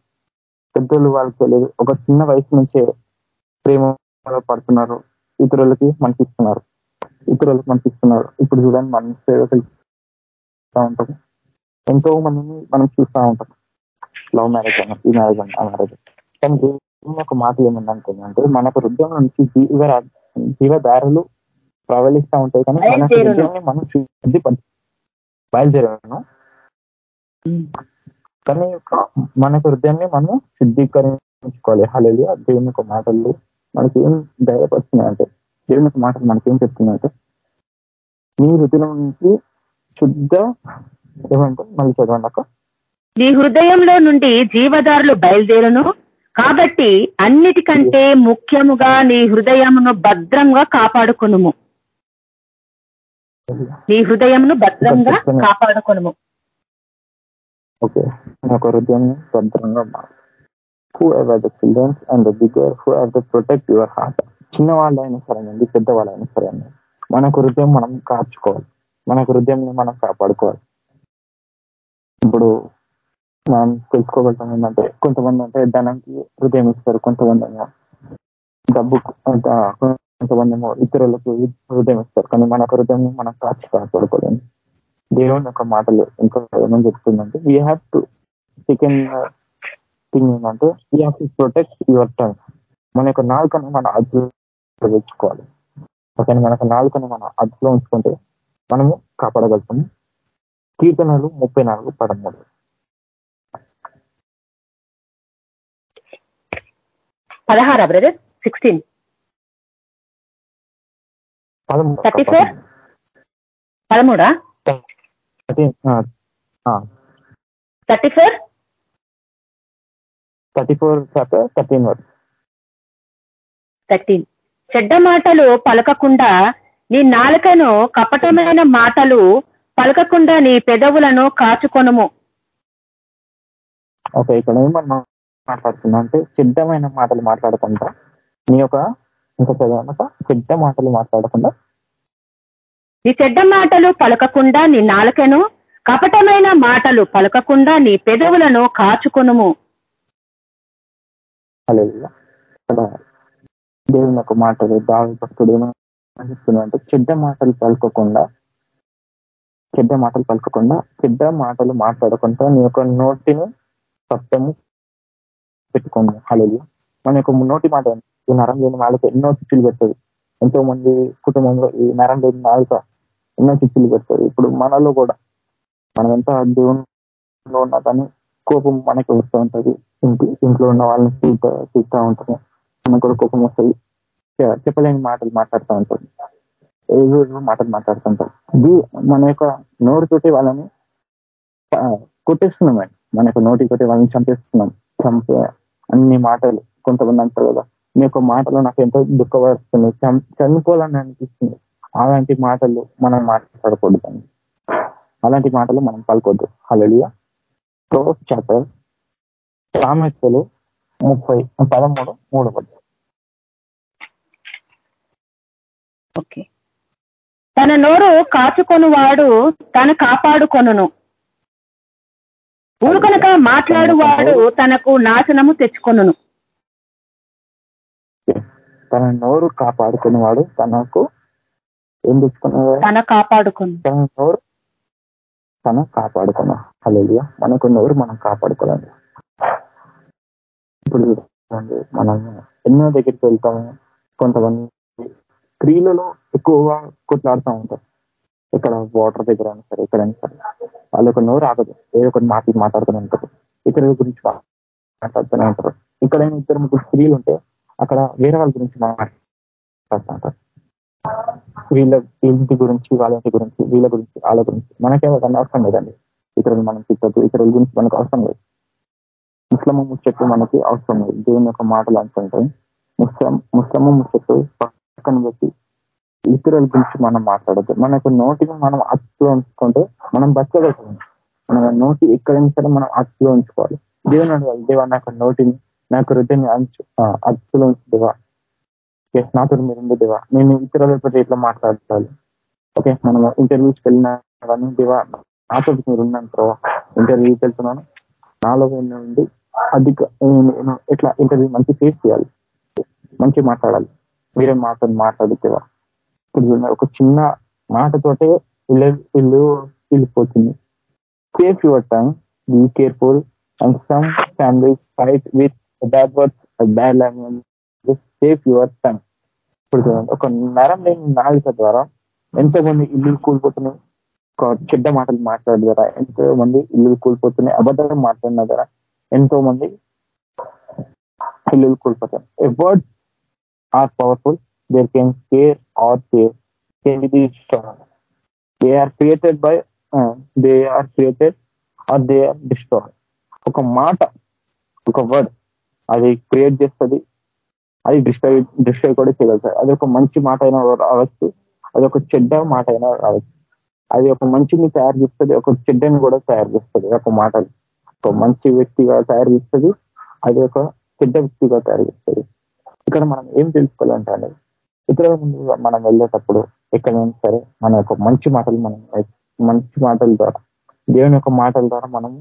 పెద్దోళ్ళు వాళ్ళకి తెలియదు. ఒక చిన్న వయసు నుంచే ప్రేమ పడుతున్నారు ఇతరులకి మనకి ఇస్తున్నారు. ఇతరులకు మనకి ఇస్తున్నారు ఇప్పుడు చూడండి మనం సేవకులు చూస్తూ ఉంటాం ఎంతో మందిని మనం చూస్తూ ఉంటాం లవ్ మ్యారేజ్ అన్న ఈ మ్యారేజ్ అన్న ఆ మ్యారేజ్ కానీ మాటలు ఏమన్నంటే అంటే మనకు హృదయం నుంచి జీవ జీవదారులు ప్రవలిస్తూ ఉంటాయి కానీ మన. హృదయాన్ని మనం శుద్ధి బయలుదేరాను. కానీ మనకు హృదయాన్ని మనం శుద్ధీకరించుకోవాలి. హలేదు దేవుని యొక్క మాటలు మనకి ఏం ధైర్యపరుస్తున్నాయి అంటే యొక్క మాటలు మనకేం చెప్తుందంటే మీ హృదయం నుంచి శుద్ధ ఏమంటే మళ్ళీ చదవండి అక్క. నీ హృదయంలో నుండి జీవదారులు బయలుదేరును. కాబట్టి అన్నిటికంటే ముఖ్యముగా నీ హృదయమును భద్రంగా కాపాడుకునుము. నీ హృదయమును భద్రంగా కాపాడుకునుము. ఓకే. యొక్క హృదయం భద్రంగా whoever the children's and the bigger who have the protect your heart చిన్న వాళ్ళైనా సరేనండి పెద్ద సరే అండి మనకు హృదయం మనం కాచుకోవాలి. మన హృదయంని మనం కాపాడుకోవాలి. ఇప్పుడు మనం తెలుసుకోగలుగుతాం ఏంటంటే కొంతమంది అంటే ధనంకి హృదయం ఇస్తారు కొంతమంది ఏమో డబ్బు కొంతమంది ఏమో ఇతరులకు హృదయం ఇస్తారు కానీ మన హృదయం మనం కాచి కాపాడుకోలేము దేవుని యొక్క మాటలు ఇంకా ఏమని చెప్తుందంటే we have to second thing ఏంటంటే we have to protect your time మన యొక్క నాలుకను మన అదుపులో తెచ్చుకోవాలి ఓకే మన యొక్క నాలుకను మన అదుపులో ఉంచుకుంటే మనము కాపాడగలుగుతాము. కీర్తనలు ముప్పై నాలుగు పదమూడు. పదహారా brother? Sixteen thirty four పదమూడా. Thirty four thirty four thirteen వరకు థర్టీన్ చెడ్డ మాటలు పలకకుండా నీ నాలుకను కపటమైన మాటలు పలకకుండా నీ పెదవులను కాచుకొనుము. ఓకే ఇక్కడ ఏమన్నా మాట్లాడుతున్నా. అంటే సిద్ధమైన మాటలు మాట్లాడకుండా నీ యొక్క ఇంకా చదవనక చెడ్డ మాటలు మాట్లాడకుండా? నీ చెడ్డ మాటలు పలకకుండా నీ నాలుకను కపటమైన మాటలు పలకకుండా నీ పెదవులను కాచుకొనుము. దేవుని యొక్క మాటలు దావి భక్తుడు ఏమని అంటే చెడ్డ మాటలు పలుకోకుండా చెడ్డ మాటలు పలకకుండా చెడ్డ మాటలు మాట్లాడకుండా నీ యొక్క నోటిని సత్యము పెట్టుకోండి. హలేదు మన యొక్క నోటి మాట ఈ నరం లేని వాళ్ళకి ఎన్నో చిచ్చులు పెడుతుంది ఎంతో మంది కుటుంబంలో ఈ నరం లేని నాలుక ఎన్నో చిచ్చులు పెడుతుంది ఇప్పుడు మనలో కూడా మనం ఎంత దేవునిలో ఉన్నా కానీ కోపం మనకి వస్తూ ఉంటుంది. ఇంటి ఇంట్లో ఉన్న వాళ్ళని చూస్తూ చూస్తూ ఉంటుంది మనకు కూడా కోపం వస్తుంది. చెప్పలేని మాటలు మాట్లాడుతూ ఉంటుంది ఏదో మాటలు మాట్లాడుతుంటారు ఇది మన యొక్క నోరుతోటి వాళ్ళని కొట్టేస్తున్నాం మన యొక్క నోటితోటి వాళ్ళని చంపేస్తున్నాం. చంపే అన్ని మాటలు కొంతమంది అంటారు కదా. మీ యొక్క మాటలు నాకు ఎంతో దుఃఖపరుస్తుంది చనిపోవాలని అనిపిస్తుంది. అలాంటి మాటలు మనం మాట్లాడకూడదు అలాంటి మాటలు మనం పలుకోవద్దు హలలియా ప్రో చాప్టర్ సామెతలు ముప్పై పదమూడు మూడు పది ఓకే. తన నోరు కాచుకొని వాడు తన కాపాడుకొనును. ఊరు కనుక మాట్లాడువాడు తనకు నాశనము తెచ్చుకొనును. తన నోరు కాపాడుకునేవాడు తనకు ఏం తెచ్చుకునేవాడు? తన కాపాడుకొను. తన నోరు తన కాపాడుకున్నాం అలా మనకు నోరు మనం కాపాడుకోవాలి ఇప్పుడు మనం ఎన్నో దగ్గరికి వెళ్తాము. కొంతమంది స్త్రీలలో ఎక్కువగా కొట్లాడుతూ ఉంటారు. ఇక్కడ వాటర్ దగ్గర అయినా సరే ఎక్కడైనా సరే. వాళ్ళు ఒక నోరు ఆగదు. ఏదో ఒకటి మాటలు మాట్లాడుతూనే ఉంటారు. ఇతరుల గురించి మాట్లాడుతూనే ఉంటారు. ఇక్కడైనా ఇద్దరు ముగ్గురు స్త్రీలు ఉంటే అక్కడ వేరే వాళ్ళ గురించి మాట్లాడుతూ ఉంటారు. వీళ్ళ ఇంటి గురించి వాళ్ళ ఇంటి గురించి వీళ్ళ గురించి వాళ్ళ గురించి మనకే దాన్ని అవసరం లేదండి. ఇతరులు మనం తిట్టద్దు ఇతరుల గురించి మనకు అవసరం లేదు. ముస్లిం ముచ్చట్లు మనకి అవసరం లేదు. దేవుని యొక్క మాటలు అనుకుంటాయి ముస్లం ముస్లమ్మ ముచ్చట్లు పక్కన పెట్టి ఇతరుల గురించి మనం మాట్లాడద్దు. మనకు నోటిని మనం అచ్చులో ఉంచుకుంటే మనం బతకగలుగుతాం మన నోటి ఎక్కడైనా సరే మనం అచ్చులో ఉంచుకోవాలి. దేవుని అడగాలి దేవా నాకు నోటిని నాకు హృదయాన్ని అంచు అచ్చులో ఉంచుదేవా నాతో మీరు ఉంది దేవా. నేను ప్రతి ఇట్లా మాట్లాడాలి ఓకే మనం ఇంటర్వ్యూస్కి వెళ్ళినా కానీ దేవా నాతో మీరు ఉన్నాను ప్రభావ ఇంటర్వ్యూకి వెళ్తున్నాను. నాలో ఉండి అధిక ఎట్లా ఇంటర్వ్యూ మంచి ఫేస్ చేయాలి. మంచి మాట్లాడాలి. మీరే మాతో మాట్లాడితేవా? ఇప్పుడు ఒక చిన్న మాటతోటే ఇల్లు ఇల్లు వెళ్ళిపోతుంది. Safe your time be careful and some family fight with bad words bad language safe your time ఇప్పుడు చూడండి ఒక నరం లేని నాలుక ద్వారా ఎంతో మంది ఇల్లు కూలిపోతున్నాయి. ఒక చెడ్డ మాటలు మాట్లాడిన ద్వారా ఎంతో మంది ఇల్లు కూలిపోతున్నాయి. అబద్ధాలు మాట్లాడిన ద్వారా ఎంతో మంది ఇల్లు కూలిపోతారు word are powerful there can care are save can be strong they are created by they are created are they are destroy ఒక మాట ఒక వర్డ్ అది క్రియేట్ చేస్తుంది అది డిస్ట్రాయ్ డిస్ట్రాయ్ కూడా చేయగలుగుతారు. అది ఒక మంచి మాట అయినా రావచ్చు అది ఒక చెడ్డ మాట అయినా రావచ్చు. అది ఒక మంచిని తయారు చేస్తుంది ఒక చెడ్డని కూడా తయారు చేస్తుంది ఒక మాటలు ఒక మంచి వ్యక్తిగా తయారు చేస్తుంది అది ఒక చెడ్డ వ్యక్తిగా తయారు చేస్తుంది. ఇక్కడ మనం ఏం తెలుసుకోవాలంటే ఇతరుల ముందు మనం వెళ్ళేటప్పుడు ఎక్కడైనా సరే మన యొక్క మంచి మాటలు మనం మంచి మాటల ద్వారా దేవుని యొక్క మాటల ద్వారా మనం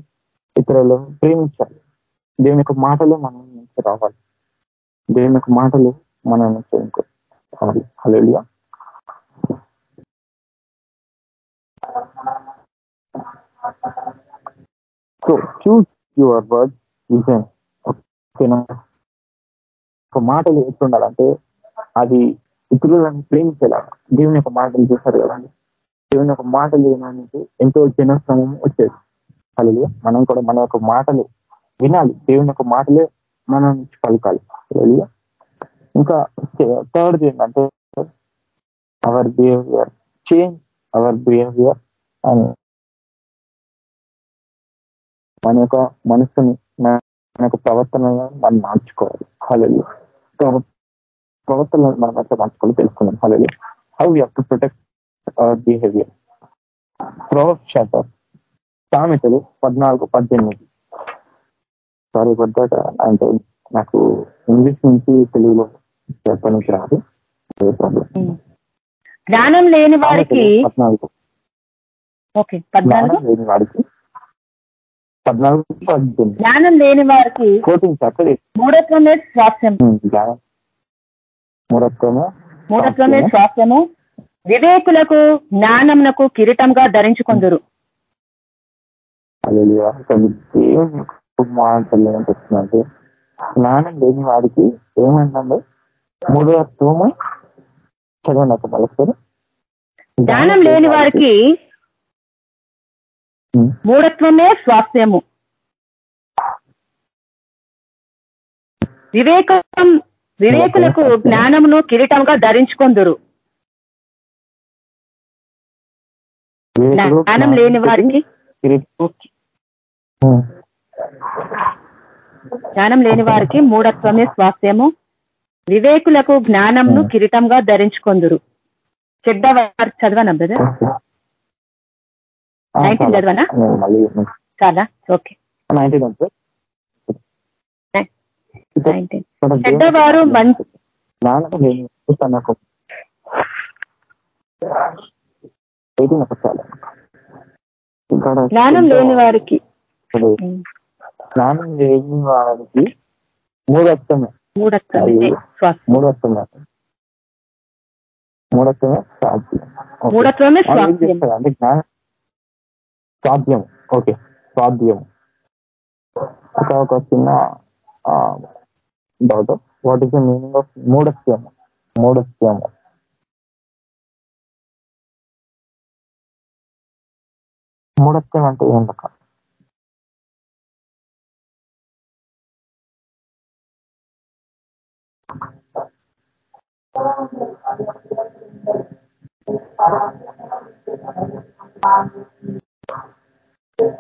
ఇతరులను ప్రేమించాలి. దేవుని యొక్క మాటలు మనం నుంచి రావాలి. దేవుని యొక్క మాటలు మనం నుంచి రావాలి. Hello so choose your word vision ఓకేనా మాటలు ఎట్లుండాలంటే అది ఇతరులను ప్రేమించేలా దేవుని యొక్క మాటలు చూస్తారు కదండి. దేవుని యొక్క మాటలు వినడానికి ఎంతో జనశ్రమం వచ్చేది. అలాగే మనం కూడా మన యొక్క మాటలు వినాలి. దేవుని యొక్క మాటలే మనం పలకాలి. అలాగే ఇంకా థర్డ్ ఏంటంటే our behaviour change our behaviour and మన యొక్క మనసుని మన యొక్క ప్రవర్తనను మనం మార్చుకోవాలి. హలో ప్రవర్తన మనం ఎట్లా మార్చుకోవాలి తెలుసుకుందాం. Hello how you to protect our behaviour proverb chapter సామెతలు పద్నాలుగు పద్దెనిమిది. సారీ పడ్డాక అంటే నాకు ఇంగ్లీష్ నుంచి తెలుగులో చెప్పడానికి రాదు. ప్రాబ్లం జ్ఞానం లేని ఓకే పద్నాలుగు. జ్ఞానం లేని వాడికి పద్నాలుగు పద్దెనిమిది జ్ఞానం లేని వారికి కోటింగ్ చెప్పలేదు మూఢత్వమే స్వాస్థ్యం. మూఢత్వము మూఢత్వమే స్వాస్థ్యము. వివేకులకు జ్ఞానమునకు కిరీటంగా ధరించుకుందరు. హల్లెలూయా. అసలు దేవుని మాటలు ఏమంటే జ్ఞానం లేని వాడికి ఏమంటే మూఢత్వము చదవండి ఒక జ్ఞానం లేని వారికి. మూఢత్వమే స్వాస్థ్యము. వివేకం వివేకులకు జ్ఞానమును కిరీటంగా ధరించుకుందరు. జ్ఞానం లేని వారికి. జ్ఞానం లేని వారికి మూఢత్వమే స్వాస్థ్యము. వివేకులకు జ్ఞానంను కిరీటంగా ధరించుకొందురు. చెడ్డ చదవనా బ్రదర్ నైన్టీన్. చదవనా? చాలా. ఓకే. చెడ్డవారు మంచి జ్ఞానం లేని వారికి. జ్ఞానం లేని వారికి మూడొత్తమే మూడొత్తమే మూడొత్తమే స్వాస్థ్యం చేస్తారు అంటే జ్ఞానం స్వాధ్యం ఓకే. స్వాధ్యం ఒక ఒక చిన్న doubt what is the meaning of మూఢత్వం మూఢత్వం మూఢత్వం అంటే ఏంటక్క హలో.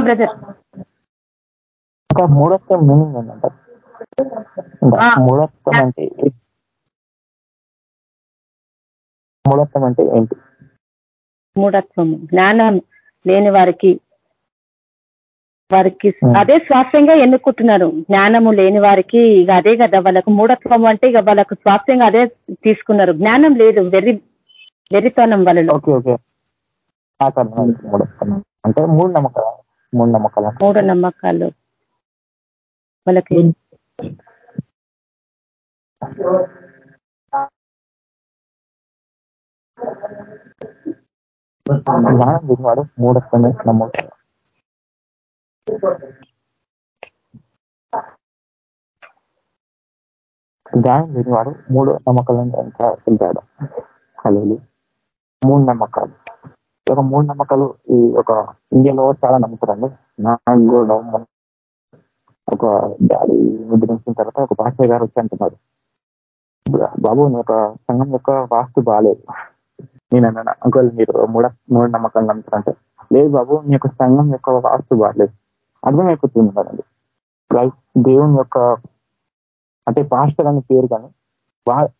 బ్రదర్. ఒక మూఢత్వం మీనింగ్ ఏంటంటే. మూఢత్వం అంటే మూఢత్వం అంటే ఏంటి? మూఢత్వము జ్ఞానం లేని వారికి వారికి. అదే స్వాస్థ్యంగా ఎన్నుకుంటున్నారు. జ్ఞానము లేని వారికి ఇక అదే కదా వాళ్ళకు మూఢత్వం అంటే ఇక వాళ్ళకు స్వాస్థ్యంగా అదే తీసుకున్నారు. జ్ఞానం లేదు వెర్రి వెర్రితనం వాళ్ళలో. అంటే మూడు నమ్మకాలు మూడు నమ్మకాలు. మూఢ నమ్మకాలు. వాళ్ళకి ధ్యానం చేసినవాడు మూఢత్వమే నమ్మవుతాడు ధ్యానం చేసినవాడు మూడు నమ్మకాలు. ఎంత వెళ్తాడు కలలు మూడు నమ్మకాలు ఒక మూడు నమ్మకాలు ఈ ఒక ఇండియాలో చాలా నమ్ముతారండి. నాకు ఒక డాడీ ముద్రించిన తర్వాత ఒక భాష గారు వచ్చి అంటున్నారు. బాబు ఒక సంఘం యొక్క వాస్తు బాగాలేదు నేను అన్నాను అంకుల్ మీరు మూడ మూఢ నమ్మకాలు నమ్ముతారంటే లేదు బాబు మీ యొక్క సంఘం యొక్క వాస్తు బాగలేదు అర్థమైపోతుంది కదండి. దేవుని యొక్క అంటే పాస్టర్ అని పేరు కానీ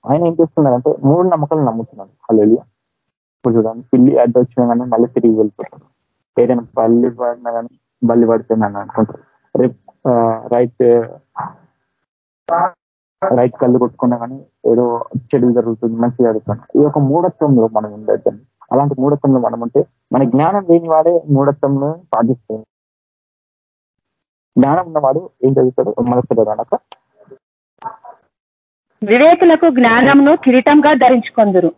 ఆయన ఏం చేస్తున్నారంటే మూడు నమ్మకాలు నమ్ముతున్నాడు. హలో ఇప్పుడు చూడండి పిల్లి అడ్డు వచ్చినా కానీ మళ్ళీ తిరిగి వెళ్ళిపోతాడు. ఏదైనా బల్లి పడినా కానీ బల్లి పడిపోయిందని అనుకుంటారు రేపు రైట్ రైట్ కళ్ళు కొట్టుకున్నా కానీ ఏదో చెడు జరుగుతుంది మంచి జరుగుతుంది. ఈ యొక్క మూఢత్వంలో మనం ఉండద్దు అలాంటి మూఢత్వంలో మనం ఉంటే మన జ్ఞానం లేని వాడే మూఢత్వంలో పాటిస్తుంది జ్ఞానం ఉన్నవాడు ఏం చదువుతాడు? మొదటి అనక వివేకులకు జ్ఞానంను కిరీటంగా ధరించుకొందురు.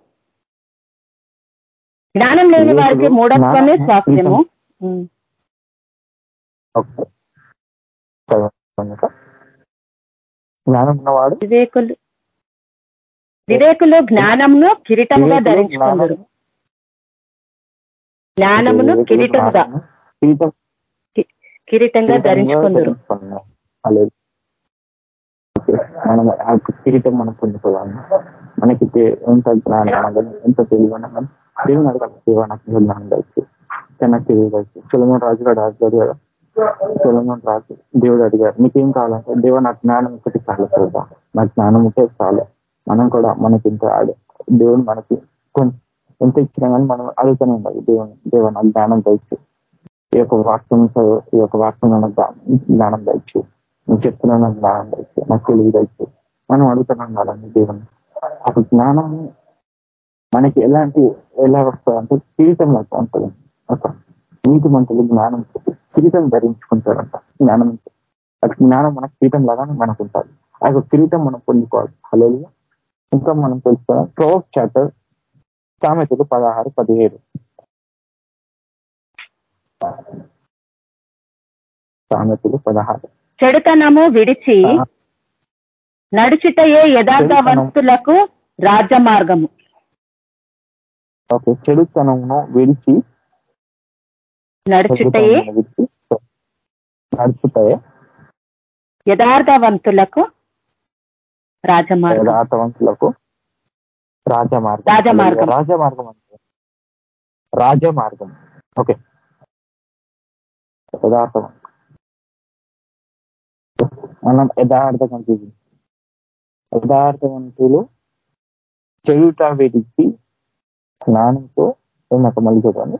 జ్ఞానం లేని వారికి మూఢత్వమే స్వాస్థ్యము జ్ఞానం ఉన్నవాడు. వివేకులు. వివేకులు జ్ఞానంను కిరీటంగా ధరించుకుందరు. జ్ఞానమును కిరీటముగా. కిరీటం కిరీటంగా ధరించుకుందరు. మనం ఆ కిరీటం మనం పొందుకోవాలి. మనకి ఎంత జ్ఞానం ఎంత తెలివి కానీ దేవుని అడగాలి దేవా నాకు జ్ఞానం దయచు నాకు తెలివి దయచు సులమోన్ రాజు గారు రాజుగారు కదా. తెలంగాణ రాజు దేవుడు అడిగారు నీకేం కావాలంటే దేవ నా జ్ఞానం ఒకటి చాలు కదా నా జ్ఞానం ఉంటే చాలు. మనం కూడా మనకి ఇంత దేవుడు మనకి ఎంత ఇచ్చినా కానీ మనం అడుగుతూనే ఉండాలి. దేవుని దేవ నా జ్ఞానం దయచు. ఈ యొక్క వాక్యం ఈ యొక్క వాక్యం జ్ఞానం దయచు. నువ్వు చెప్తున్నాను నాకు జ్ఞానం దయచు. నాకు తెలివి దయచు. మనం అడుగుతూనే ఉండాలండి దేవుని. అప్పుడు జ్ఞానం మనకి ఎలాంటి ఎలా వస్తుంది అంటే జీవితంలో ఉంటుంది ఒక నీతి మంతులు జ్ఞానం కిరీటం ధరించుకుంటారంట. జ్ఞానం అది జ్ఞానం మన కిరీటం లాగానే మనకు ఉంటుంది ఆ కిరీటం మనం పొందుకోవాలి. హలో ఇంకా మనం తెలుసుకోవాలి ప్రోక్ చాప్టర్ సామెతలు పదహారు పదిహేడు. సామెతలు పదహారు. చెడుతనము విడిచి నడుచుటయే యథార్థవంతులకు రాజ్య మార్గము ఓకే. చెడుతనమును విడిచి నడుచుటయే నడుచుటయే యథార్థవంతులకు రాజమార్గం. యథార్థవంతులకు రాజమార్గం. రాజమార్గం. రాజమార్గం అంటే రాజమార్గం. ఓకే. యథార్థం మనం యథార్థం యథార్థవంతులు చెడుట విడిచి స్నానంతో నాకు మళ్ళీ చూడండి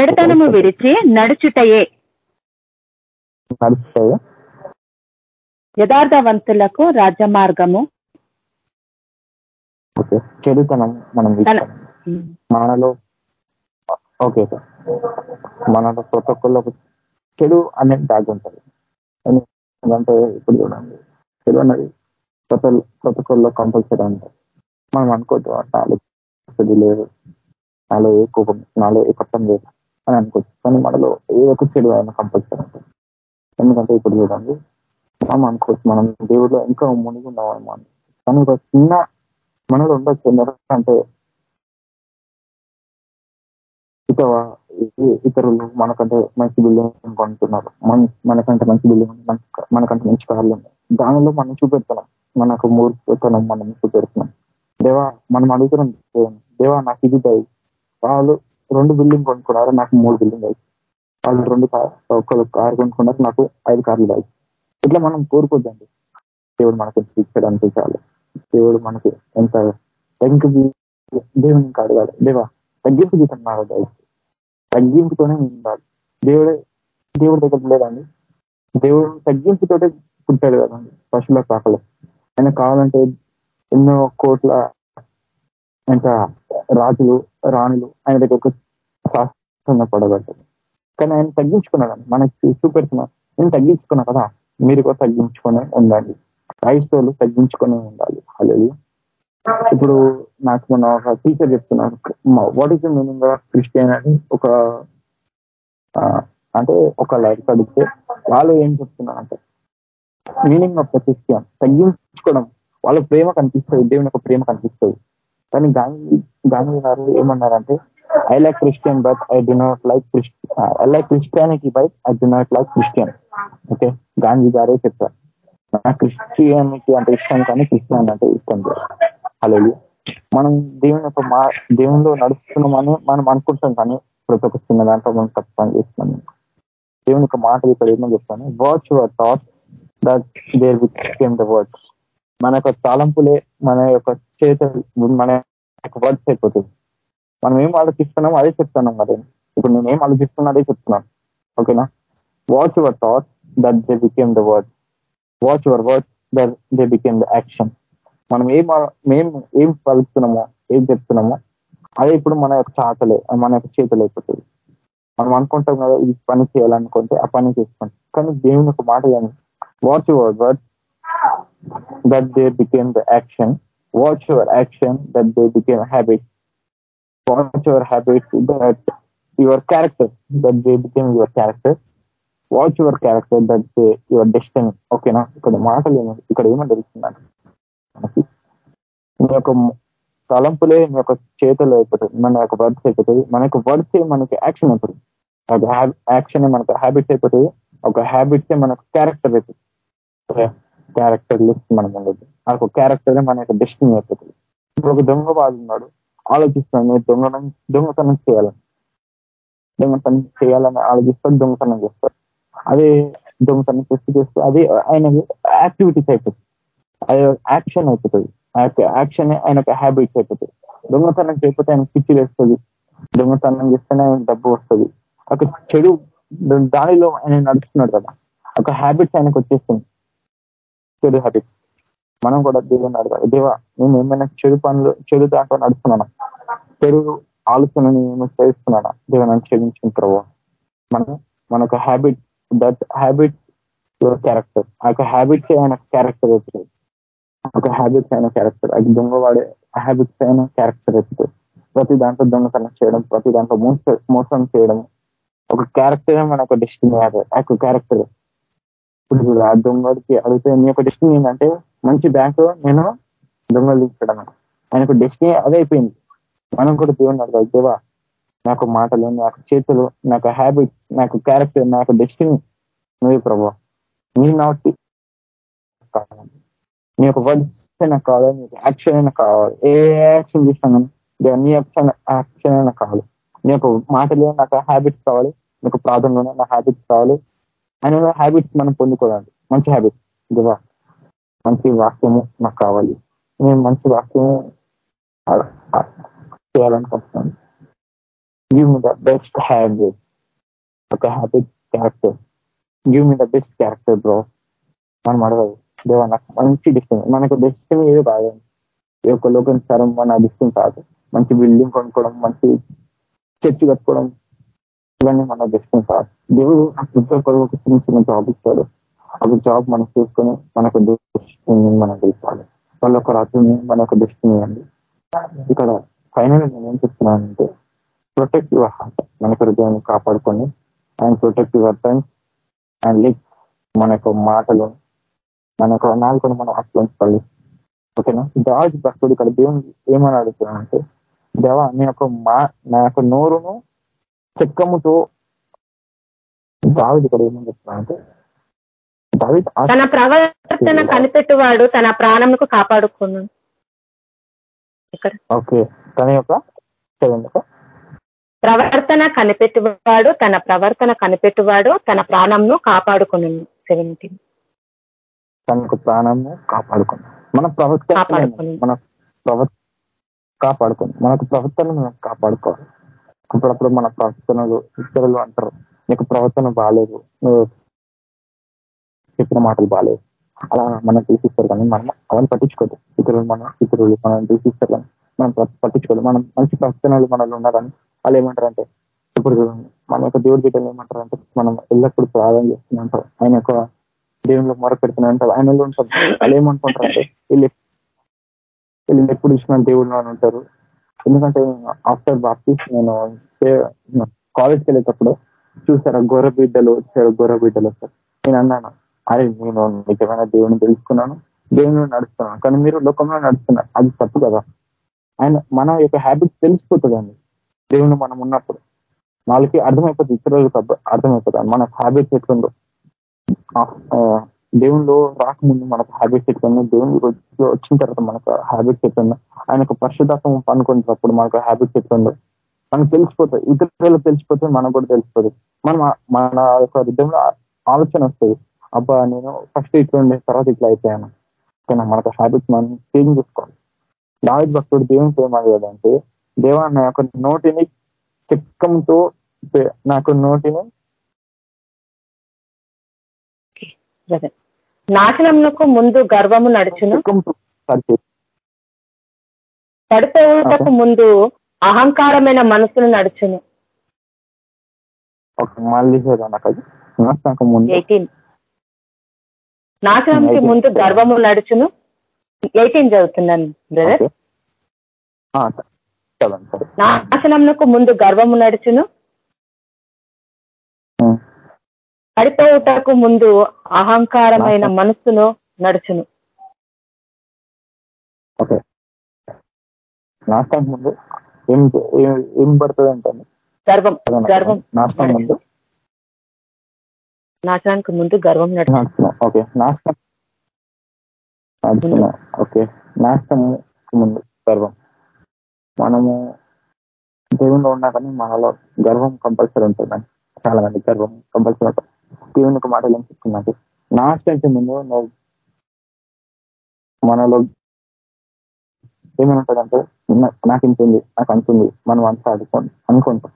చెడుతనము విడిచి నడుచుటయే. యథార్థవంతులకు రాజ్య మార్గము ఓకే చెడుతనం మనం. మనలో ఓకే సార్. మనలో ప్రతి ఒక్కళ్ళకు చెడు అనేది దాగి ఉంటుంది. ఎందుకంటే ఇప్పుడు చూడండి. చెడు అన్నది ప్రతి ప్రతి ఒక్కళ్ళు కంపల్సరీ ఉంటుంది మనం అనుకోవచ్చు నాలో లేదు. నాలో ఏ కోపం నాలో ఏ కష్టం లేదు. అని అనుకోవచ్చు. కానీ మనలో ఏ ఒక్క చెడు ఆయన కంపల్సరీ ఉంటుంది. ఎందుకంటే ఇప్పుడు చూడండి మనం అనుకోవచ్చు మనం దేవుడు ఇంకా మునిగి ఉన్నామని కానీ ఒక చిన్న మనలో ఉండొచ్చు ఎందుకంటే ఇక ఇతరులు మనకంటే మంచి బిల్డింగ్ కొంటున్నారు. మన మనకంటే మంచి బిల్డింగ్ మనకంటే మంచి కార్లు ఉన్నాయి. దానిలో మనం చూపెడుతున్నాం. మనకు మూర్ఖతనం మనం చూపెడుతున్నాం. దేవా మనం అడుగుతున్నాం. దేవా నాకు ఇది వాళ్ళు రెండు బిల్డింగ్ కొనుక్కున్నారు. నాకు మూడు బిల్డింగ్ అయ్యి వాళ్ళు రెండు కార్ ఒకరు కారు కొనుక్కున్నారు. నాకు ఐదు కార్లు అయ్యి ఇట్లా మనం కోరుకోద్దండి దేవుడు మనకు ఇచ్చడానికి చాలు. దేవుడు మనకి ఎంత తగ్గింపు దేవుని ఇంకా అడగాలి. దేవా తగ్గింపు జీతం నాకు దయచేసి తగ్గింపుతోనే ఉండాలి. దేవుడే దేవుడి దగ్గర లేదండి. దేవుడు తగ్గింపుతోటే పుట్టాడు కదండి. పశువుల కాకలు ఆయన కావాలంటే ఎన్నో కోట్ల ఇంకా రాజులు రాణులు ఆయన దగ్గరకు శాస్త్రంగా పడబడ్డాడు కానీ ఆయన తగ్గించుకున్నాడు మనకి చూపెడుతున్నాడు నేను తగ్గించుకున్నా కదా మీరు కూడా తగ్గించుకొని ఉండాలి క్రైస్తవులు తగ్గించుకొని ఉండాలి. అలాగే ఇప్పుడు నాకు మొన్న ఒక టీచర్ చెప్తున్నాను what is the meaning of Christian అని ఒక అంటే ఒక లైఫ్ అడిగితే వాళ్ళు ఏం చెప్తున్నారు అంటే మీనింగ్ ఆఫ్ ద క్రిస్టియన్ తగ్గించుకోవడం. వాళ్ళ ప్రేమ కనిపిస్తుంది దేవుని యొక్క ప్రేమ కనిపిస్తుంది. కానీ గాంధీ గాంధీ గారు ఏమన్నారంటే I like Christian but I do not like I like Christianity but I do not like Christian okay Gandhi గారే చెప్పారు. నా క్రిస్టియానిటీ అంటే ఇష్టం కానీ క్రిస్టియన్ అంటే ఇష్టం అలాగే మనం దేవుని యొక్క మా దేవునిలో నడుస్తున్నామని మనం అనుకుంటాం కానీ ప్రతి ఒక్క చిన్న దాంట్లో మనం తప్పు చేస్తున్నాం. దేవుని యొక్క మాట ఇక్కడ ఏమని చెప్తాను watch your thought that there become the words మన యొక్క తాలంపులే మన యొక్క చేతులు మన యొక్క వర్డ్స్ అయిపోతుంది మనం ఏం ఆలోచిస్తున్నాం అదే చెప్తున్నాం మరి. ఇప్పుడు నేను ఏం ఆలోచిస్తున్నా అదే చెప్తున్నాను. ఓకేనా? Watch your thought that they become the word watch your word that they become the action మనం ఏం మేము ఏం పలుకుతున్నామో ఏం చెప్తున్నామో అదే ఇప్పుడు మన యొక్క చాతలే మన యొక్క చేతులు అయిపోతుంది మనం అనుకుంటాం కదా ఇది పని చేయాలనుకుంటే ఆ పని చేసుకుంటాం కానీ దేవుని ఒక మాట కానీ watch your word that they become the action watch your action that they become habit watch your habit that your character that they become your character watch your character that they your destiny ఓకేనా ఇక్కడ మాటలు ఏమో ఇక్కడ ఏమని తెలుస్తుందంటే మనకి మీ యొక్క తలంపులే మీ యొక్క చేతులు అయిపోతుంది మన యొక్క వర్డ్స్ అయిపోతుంది మన యొక్క వర్డ్స్ మనకి యాక్షన్ అయిపోతుంది ఒక యాక్షన్ మనకు హ్యాబిట్స్ అయిపోతుంది ఒక హ్యాబిట్స్ మనకు క్యారెక్టర్ అయిపోతుంది క్యారెక్టర్ లిస్ట్ మనం ఉండదు ఆ క్యారెక్టరే క్యారెక్టర్ మన యొక్క డెస్టినీ అయిపోతుంది ఇప్పుడు ఒక దొంగ వాడు ఉన్నాడు. ఆలోచిస్తున్నాడు నేను దొంగతనం చేయాలని దొంగతనం చేయాలని ఆలోచిస్తాడు దొంగతనం చేస్తాడు. అదే దొంగతనం చేస్తూ చేస్తూ అది ఆయన యాక్టివిటీస్ అయిపోతుంది. అది యాక్షన్ అయిపోతుంది. యాక్షన్ ఆయన ఒక హ్యాబిట్స్ అయిపోతుంది దొంగతనం చేయకపోతే ఆయన పిచ్చి వేస్తుంది దొంగతనం చేస్తేనే ఆయన డబ్బు వస్తుంది. ఒక చెడు దానిలో ఆయన నడుస్తున్నాడు కదా. ఒక హ్యాబిట్స్ ఆయనకు వచ్చేస్తుంది. చెడు హ్యాబిట్ మనం కూడా దేవుని అడగాలి. దేవా మేము ఏమైనా చెడు పనులు చెడు దాంట్లో నడుస్తున్నాను? చెడు ఆలోచనని మేము చేస్తున్నానా? దేవ నన్ను క్షమించిన ప్రభావ మనం మన habit that habit your character ఆ యొక్క హ్యాబిట్స్ ఆయన క్యారెక్టర్ అవుతుంది. ఒక హ్యాబిట్స్ అయిన క్యారెక్టర్ అది దొంగ వాడే హ్యాబిట్స్ అయిన క్యారెక్టర్ అవుతుంది. ప్రతి దాంట్లో దొంగతనం చేయడం ప్రతి దాంట్లో మోస మోసం చేయడం ఒక క్యారెక్టర్ మన ఒక డెస్టినీ ఆ యొక్క క్యారెక్టర్ ఇప్పుడు ఆ దొంగడికి అడిగితే నీ యొక్క డెస్టినీ ఏంటంటే మంచి బ్యాంక్ నేను దొంగలు దొంగలించడం ఆయనకు డెస్టినీ అదే అయిపోయింది. మనం కూడా దేవుని అడగాలి దేవా నాకు మాటలు నాకు చేతులు నాకు హ్యాబిట్ నాకు క్యారెక్టర్ నాకు డెస్టినీ నువ్వే ప్రభావ నీ నాటి నీ యొక్క వర్డ్స్ అయినా కావాలి నీకు యాక్షన్ అయినా కావాలి. ఏ యాక్షన్ చేసినా కానీ నీ యాక్షన్ యాక్షన్ అయినా కావాలి. నీ యొక్క మాటలు నాకు హ్యాబిట్స్ కావాలి. నీకు ప్రార్థనలో నా హ్యాబిట్స్ కావాలి. ఆయన హ్యాబిట్స్ మనం పొందుకోవాలి. మంచి హ్యాబిట్ ఇదివా మంచి వాక్యము నాకు కావాలి. నేను మంచి వాక్యము చేయాలనుకుంటున్నాను. Give me the best habit ఒక habit character give me the best character bro మనం అడగదు. దేవా నాకు మంచి డిస్టమ్ మనకు డిస్టమ్ ఏదో కాదు. ఈ యొక్క సరం మన డిస్టమ్ కాదు. మంచి బిల్డింగ్ కొనుక్కోవడం మంచి చర్చి కట్టుకోవడం ఇవన్నీ మన డిస్టెన్స్ కాదు దేవుడు ప్రతి ఒక్కరు ఒక చిన్న చిన్న జాబ్ ఇస్తాడు. ఒక జాబ్ మనం చూసుకొని మనకు దృష్టిని మనం తెలుసుకోవాలి వాళ్ళ ఒక రాత్రిని మన యొక్క దృష్టిని అండి. ఇక్కడ ఫైనల్ నేను ఏం చెప్తున్నానంటే ప్రొటెక్ట్ యువర్ హార్ట్ మన హృదయాన్ని కాపాడుకొని and protect your times and lip మన యొక్క మాటలు మన యొక్క నాలుగు మనం ఆశ్రయించుకోవాలి ఓకేనా దాజ్ భక్తుడు ఇక్కడ దేవుని ఏమని అడుగుతున్నానంటే దేవా నీ యొక్క మా నా యొక్క నోరును చెక్కముతో దావిది ఇక్కడ ఏమని చెప్తున్నానంటే దావిద్ తన ప్రవర్తన కనిపెట్టువాడు తన ప్రాణంకు కాపాడుకున్నాడు. ఓకే తన యొక్క ప్రవర్తన కనిపెట్టువాడు తన ప్రవర్తన కనిపెట్టువాడు తన ప్రాణంను కాపాడుకున్నాను సెవెంటీన్ తనకు ప్రాణము కాపాడుకుంది మన ప్రవర్తన మన ప్రవర్త కాపాడుకుంది మనకు ప్రవర్తన మనం కాపాడుకోవాలి. అప్పుడప్పుడు మన ప్రవర్తనలు ఇతరులు అంటారు నీకు ప్రవర్తన బాగాలేదు నువ్వు చెప్పిన మాటలు బాగాలేదు అలా మనం తీసిస్తారు కానీ మనం అవన్నీ పట్టించుకోదు. ఇతరులు మనం ఇతరులు మనం తీసిస్తారు కానీ మనం పట్టించుకోదు. మనం మంచి ప్రవర్తనలు మనలో ఉన్నారని వాళ్ళు ఏమంటారంటే ఇప్పుడు మన యొక్క దేవుడి బిడ్డలు ఏమంటారంటే మనం ఎల్లప్పుడూ ప్రార్థన చేస్తున్నాం ఆయన యొక్క దేవుళ్ళు మొర పెడుతున్నారంటారు ఆయనలో ఉంటారు. వాళ్ళు ఏమనుకుంటారంటే వీళ్ళు వీళ్ళు ఎప్పుడు ఇచ్చిన దేవుళ్ళు అని ఉంటారు. ఎందుకంటే ఆఫ్టర్ బాప్టిస్ట్ నేను కాలేజ్కి వెళ్ళేటప్పుడు చూసారా గొర్ర బిడ్డలు వచ్చారు గొర్ర బిడ్డలు వచ్చారు నేను అన్నాను అరే నేను నిజమైన దేవుని తెలుసుకున్నాను దేవుని నడుస్తున్నాను కానీ మీరు లోకంలో నడుస్తున్నారు అది తప్పు కదా. ఆయన మన యొక్క హ్యాబిట్స్ తెలిసిపోతుందండి దేవుని మనం ఉన్నప్పుడు. వాళ్ళకి అర్థమైపోతుంది ఇతరులకు అర్థమైపోతుంది మన హ్యాబిట్స్ ఎట్లుందో. దేవుళ్ళు రాకముందు మనకు హ్యాబిట్స్ ఎట్లుందో దేవుని వచ్చిన తర్వాత మనకు హ్యాబిట్స్ ఆయన ఒక పరిశుధాత్వం పనుకునేటప్పుడు మనకు హ్యాబిట్స్ ఎట్లుందో మనకు తెలిసిపోతుంది ఇతరులకు తెలిసిపోతే మనకు కూడా తెలిసిపోతుంది మనం మన యొక్క హృదయంలో ఆలోచన వస్తుంది. అబ్బా నేను ఫస్ట్ ఇట్లా ఉండే తర్వాత ఇట్లా అయిపోయాను. కానీ మనకు హ్యాబిట్స్ మనం చేంజ్ చేసుకోవాలి. దావిత్ భక్తుడు దేవుని ఏమది కదంటే దేవా నా యొక్క నోటిని చిక్కంతో నాకు నోటిని నాశనమునకు ముందు గర్వము నడుచును. పడిపోవుటకు ముందు అహంకారమైన మనసును నడుచును. మళ్ళీ నాశనకు ముందు. ఎయిటీన్. నాశనంకి ముందు గర్వము నడుచును. ఎయిటీన్ చదువుతున్నాను బ్రదర్. నాశనమునకు ముందు గర్వము నడుచును. పడిపోవుటకు ముందు అహంకారమైన మనస్సును నడుచును. ఓకే. నాశనం ముందు ఏం ఏం పడుతుంది అంటే గర్వం గర్వం. నాశనం ముందు? నాశనానికి ముందు గర్వం నడుచును. ఓకే. నాశనం ఓకే. నాశనం ముందు గర్వం. మనము దేవుణ్ణి ఉన్నా కానీ మనలో గర్వం కంపల్సరీ ఉంటుందండి చాలా మంది గర్వం కంపల్సరీ ఉంటుంది. దేవుని ఒక మాటలు ఏం చెప్తున్నాడు నాశనంకి ముందు నువ్వు మనలో ఏమనుంటుందంటే నాకు ఇంతుంది నాకు అంతుంది మనం అంతా అడుకోండి అనుకుంటాం.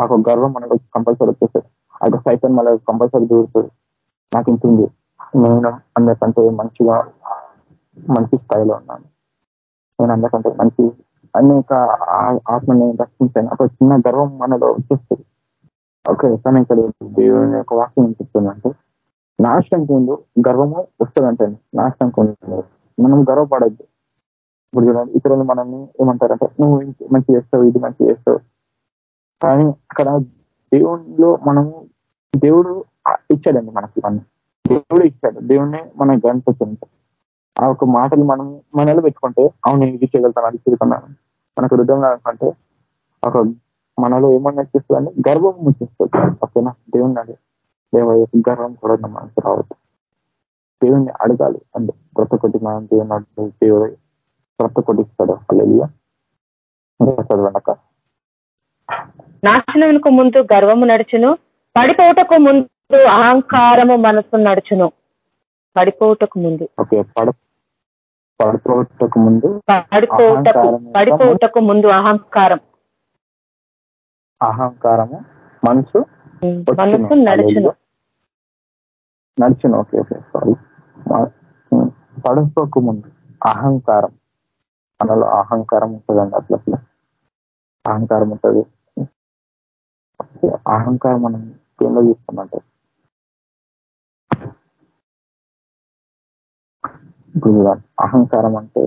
నాకు గర్వం మనకు కంపల్సరీ వచ్చేస్తుంది. అక్కడ సైతం మళ్ళీ కంపల్సరీ దూరుతుంది. నాకు ఇంతుంది నేను అందరికంటే మంచిగా మంచి స్థాయిలో ఉన్నాను. నేను అందరికంటే మంచి అనేక ఆత్మని రక్షించాను. ఒక చిన్న గర్వం మనలో వచ్చేస్తుంది. ఓకే కానీ ఇక్కడ. దేవుని యొక్క వాక్యం ఏం చెప్తుందంటే నాశనం ముందు గర్వము వస్తుందంటే నాశనం ముందు మనం గర్వపడద్దు. ఇప్పుడు చూడండి ఇతరులు మనల్ని ఏమంటారంటే నువ్వు మంచి చేస్తావు ఇది మంచి చేస్తావు. కానీ అక్కడ దేవుడిలో మనము దేవుడు ఇచ్చాడండి మనకి ఇవన్నీ. దేవుడు ఇచ్చాడు. దేవుణ్ణి మనం గణపతి ఆ ఒక మాటలు మనం మనలో పెట్టుకుంటే అవును ఇది చేయగలుగుతాను అది చేయగలుగుతున్నాను మనకు హృదయం అంటే ఒక మనలో ఏమన్నా చేస్తుందని గర్వం ముచ్చిస్తుంది ఓకేనా? దేవుణ్ణి అడి దేవ గర్వం కూడా మనసు రావద్దు. దేవుణ్ణి అడగాలి. అంటే ప్రతి ఒక్కటి మనం దేవుని అడుగు దేవుడు ఇస్తాడు. అల్లెలియ చదవనక నాశనమునకు ముందు గర్వము నడుచును. పడిపోటకు ముందు అహంకారము మనసు నడుచును. పడిపోటకు ముందు. ఓకే పడ పడిపోటకు ముందు పడిపోటకు పడిపోటకు ముందు అహంకారం. అహంకారము మనసు నడుచును. Okay okay sorry. పడిపోక ముందు. అహంకారం. మనలో అహంకారం ఉంటుందండి అట్లా అట్లా అహంకారం ఉంటుంది. అహంకారం మనం దేనిలో ఇప్పుడు అహంకారం అంటే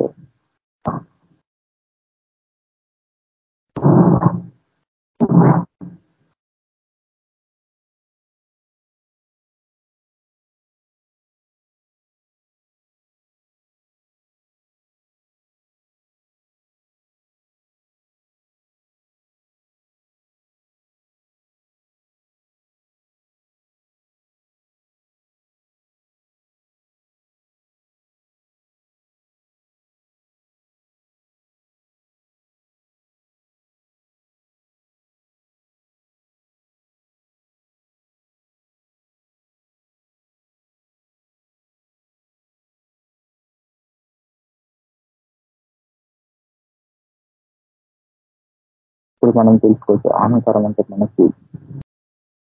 ఇప్పుడు మనం తెలుసుకోవచ్చు అహంకారం అంటే మనకి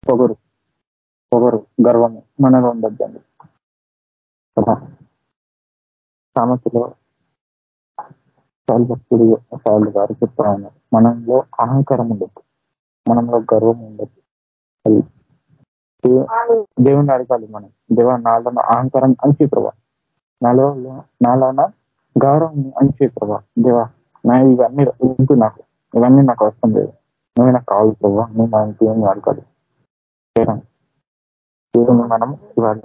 పొగరు పొగరు గర్వము మనలో ఉండద్దండి. కదా? సామస్యలో భక్తుడు సార్లు గారు చెప్తా ఉన్నారు. మనంలో అహంకారం ఉండదు మనంలో గర్వం ఉండదు. అది దేవుణ్ణి అడగాలి మనం. దేవ నాలో అహంకారం అంచే ప్రభా. నాలో నాలోన గౌరవం అంచే ప్రభా. దేవా నా ఇవన్నీ ఉంటూ నాకు ఇవన్నీ నాకు అవసరం లేదు. నువ్వు నాకు కావాలి ప్రభావ నువ్వు నా దేవుని అడగాలి దేవుని మనం ఇవాళ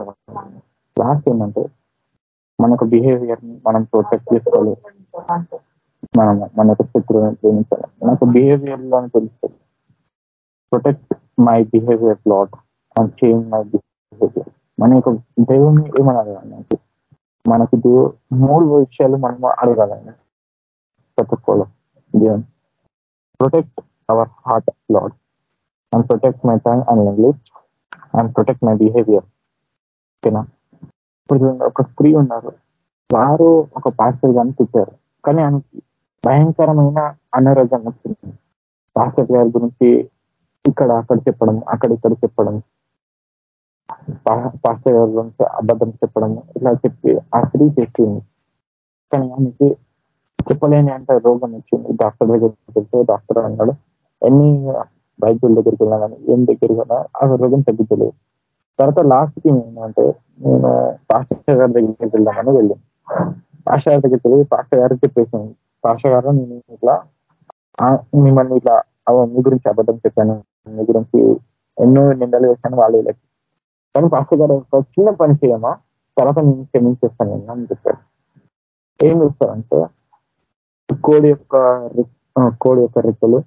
లాస్ట్ ఏంటంటే మనకు బిహేవియర్ని మనం ప్రొటెక్ట్ చేసుకోవాలి. మనం మన యొక్క శత్రువుని ప్రేమించాలి. మనకు బిహేవియర్లో తెలుస్తుంది. Protect my behaviour plot and change my behaviour మన యొక్క దేవుని ఏమని మనకి మనకి దేవు మూడు విషయాలు మనం అడగాలి. ప్రొటెక్ట్ దేవుని protect our heart lord and protect my time and English and protect my behaviour ఓకేనా? ఇప్పుడు ఒక స్త్రీ ఉన్నారు. వారు ఒక పాస్టర్ గారిని తిట్టారు కానీ ఆమెకి భయంకరమైన అనారోగ్యం వచ్చింది. పాస్టర్ గారి గురించి ఇక్కడ అక్కడ చెప్పడం అక్కడ ఇక్కడ చెప్పడం పాస్టర్ గారి గురించి అబద్ధం చెప్పడం ఇలా చెప్పి ఆ స్త్రీ చేస్తుంది కానీ ఆమెకి చెప్పలేని అంటే రోగం వచ్చింది. డాక్టర్ దగ్గరికి వెళ్తే డాక్టర్ అన్నాడు ఎన్ని వైద్యుల దగ్గరికి వెళ్ళినా కానీ ఏం దగ్గరికి వెళ్ళినా ఆ రోగం తగ్గించలేదు. తర్వాత లాస్ట్కి ఏంటంటే నేను పాస్టర్ గారి దగ్గరికి వెళ్దామని వెళ్ళాను. పాస్టర్ గారి దగ్గరికి వెళ్ళి పాస్టర్ గారు చెప్పేసింది పాస్టర్ గారు నేను ఇట్లా మిమ్మల్ని ఇట్లా మీ గురించి అబద్ధం చెప్పాను. మీ గురించి ఎన్నో నిందలు వేశాను వాళ్ళు వీళ్ళకి కానీ పాస్టర్ గారు ఒక చిన్న పని చేయమా? తర్వాత నేను క్షమించేస్తాను అని చెప్పారు ఏం చేస్తారంటే కోడి యొక్క కోడి యొక్క రెక్కలు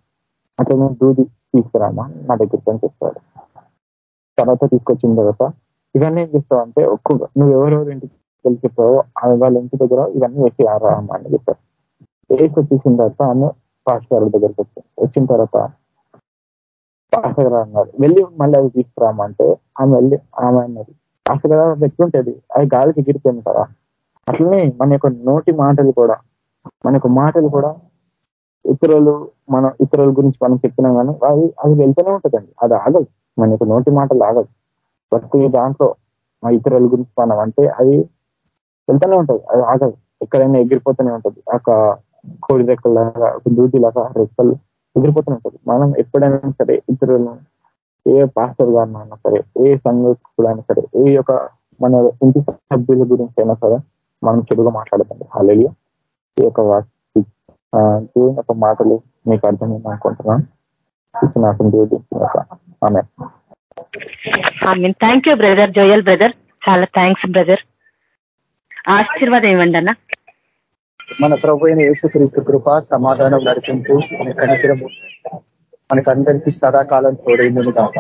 అతను దూది తీసుకురామా? నా దగ్గరికి అని చెప్తాడు తర్వాత తీసుకొచ్చిన తర్వాత ఇవన్నీ ఏం చేస్తావంటే ఒక్కొక్క నువ్వు ఎవరెవరు ఇంటికి వెళ్ళి చెప్పావో వాళ్ళ ఇంటి దగ్గర ఇవన్నీ వేసి రామా అని చెప్పారు వేసి వచ్చేసిన తర్వాత ఆమె పాఠశాల దగ్గరికి వచ్చింది వచ్చిన తర్వాత పాఠశాల అన్నారు వెళ్ళి మళ్ళీ అవి తీసుకురామా? అంటే ఆమె వెళ్ళి ఆమె అన్నది పాస్టర్ ఎట్లుంటది? అది గాలికి ఎగిరిపోయింది కదా. అట్లనే మన యొక్క నోటి మాటలు కూడా మన మాటలు కూడా ఇతరులు మన ఇతరుల గురించి మనం చెప్పినాం కానీ అది అది వెళ్తూనే ఉంటుందండి. అది ఆగదు. మన నోటి మాటలు ఆగదు. ప్రతి దాంట్లో మా ఇతరుల గురించి మనం అంటే అది వెళ్తూనే ఉంటది అది ఆగదు ఎక్కడైనా ఎగిరిపోతూనే ఉంటది. ఒక కోడి రెక్కలాగా ఒక దూది లాగా రెక్కలు ఎగిరిపోతూనే ఉంటది. మనం ఎప్పుడైనా సరే ఇతరులను ఏ పాస్టర్ గారిని అయినా సరే ఏ సంఘకుడు అయినా సరే ఏ యొక్క మన ఇంటి సభ్యుల గురించి అయినా సరే మనం చెడుగా మాట్లాడదండి హాలేలియా ఈ యొక్క వాక్- ఆ, దేవుని యొక్క మాటలు మీకు అర్థమైంది అనుకుంటున్నాను. ఇచ్చిన దేవుడి ఆమె. Thank you brother Joel brother చాలా థ్యాంక్స్ బ్రదర్ ఆశీర్వాదం ఇవ్వండి అన్న. మన ప్రభు అయిన యేసుక్రీస్తు కృప సమాధానం నడిపింపు మన కనికరము మనకు అందరికీ సదాకాలం తోడైందని కాక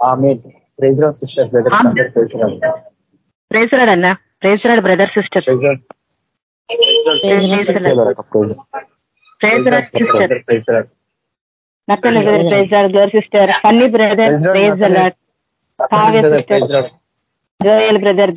ఆమె ప్రేజరా సిస్టర్ బ్రదర్స్ ఆమెన్. అందరు praise the lord praise the lord అన్న. Praise the lord brother sister sister. Brother గర్ funny brother praise Kavya sister. Joel brother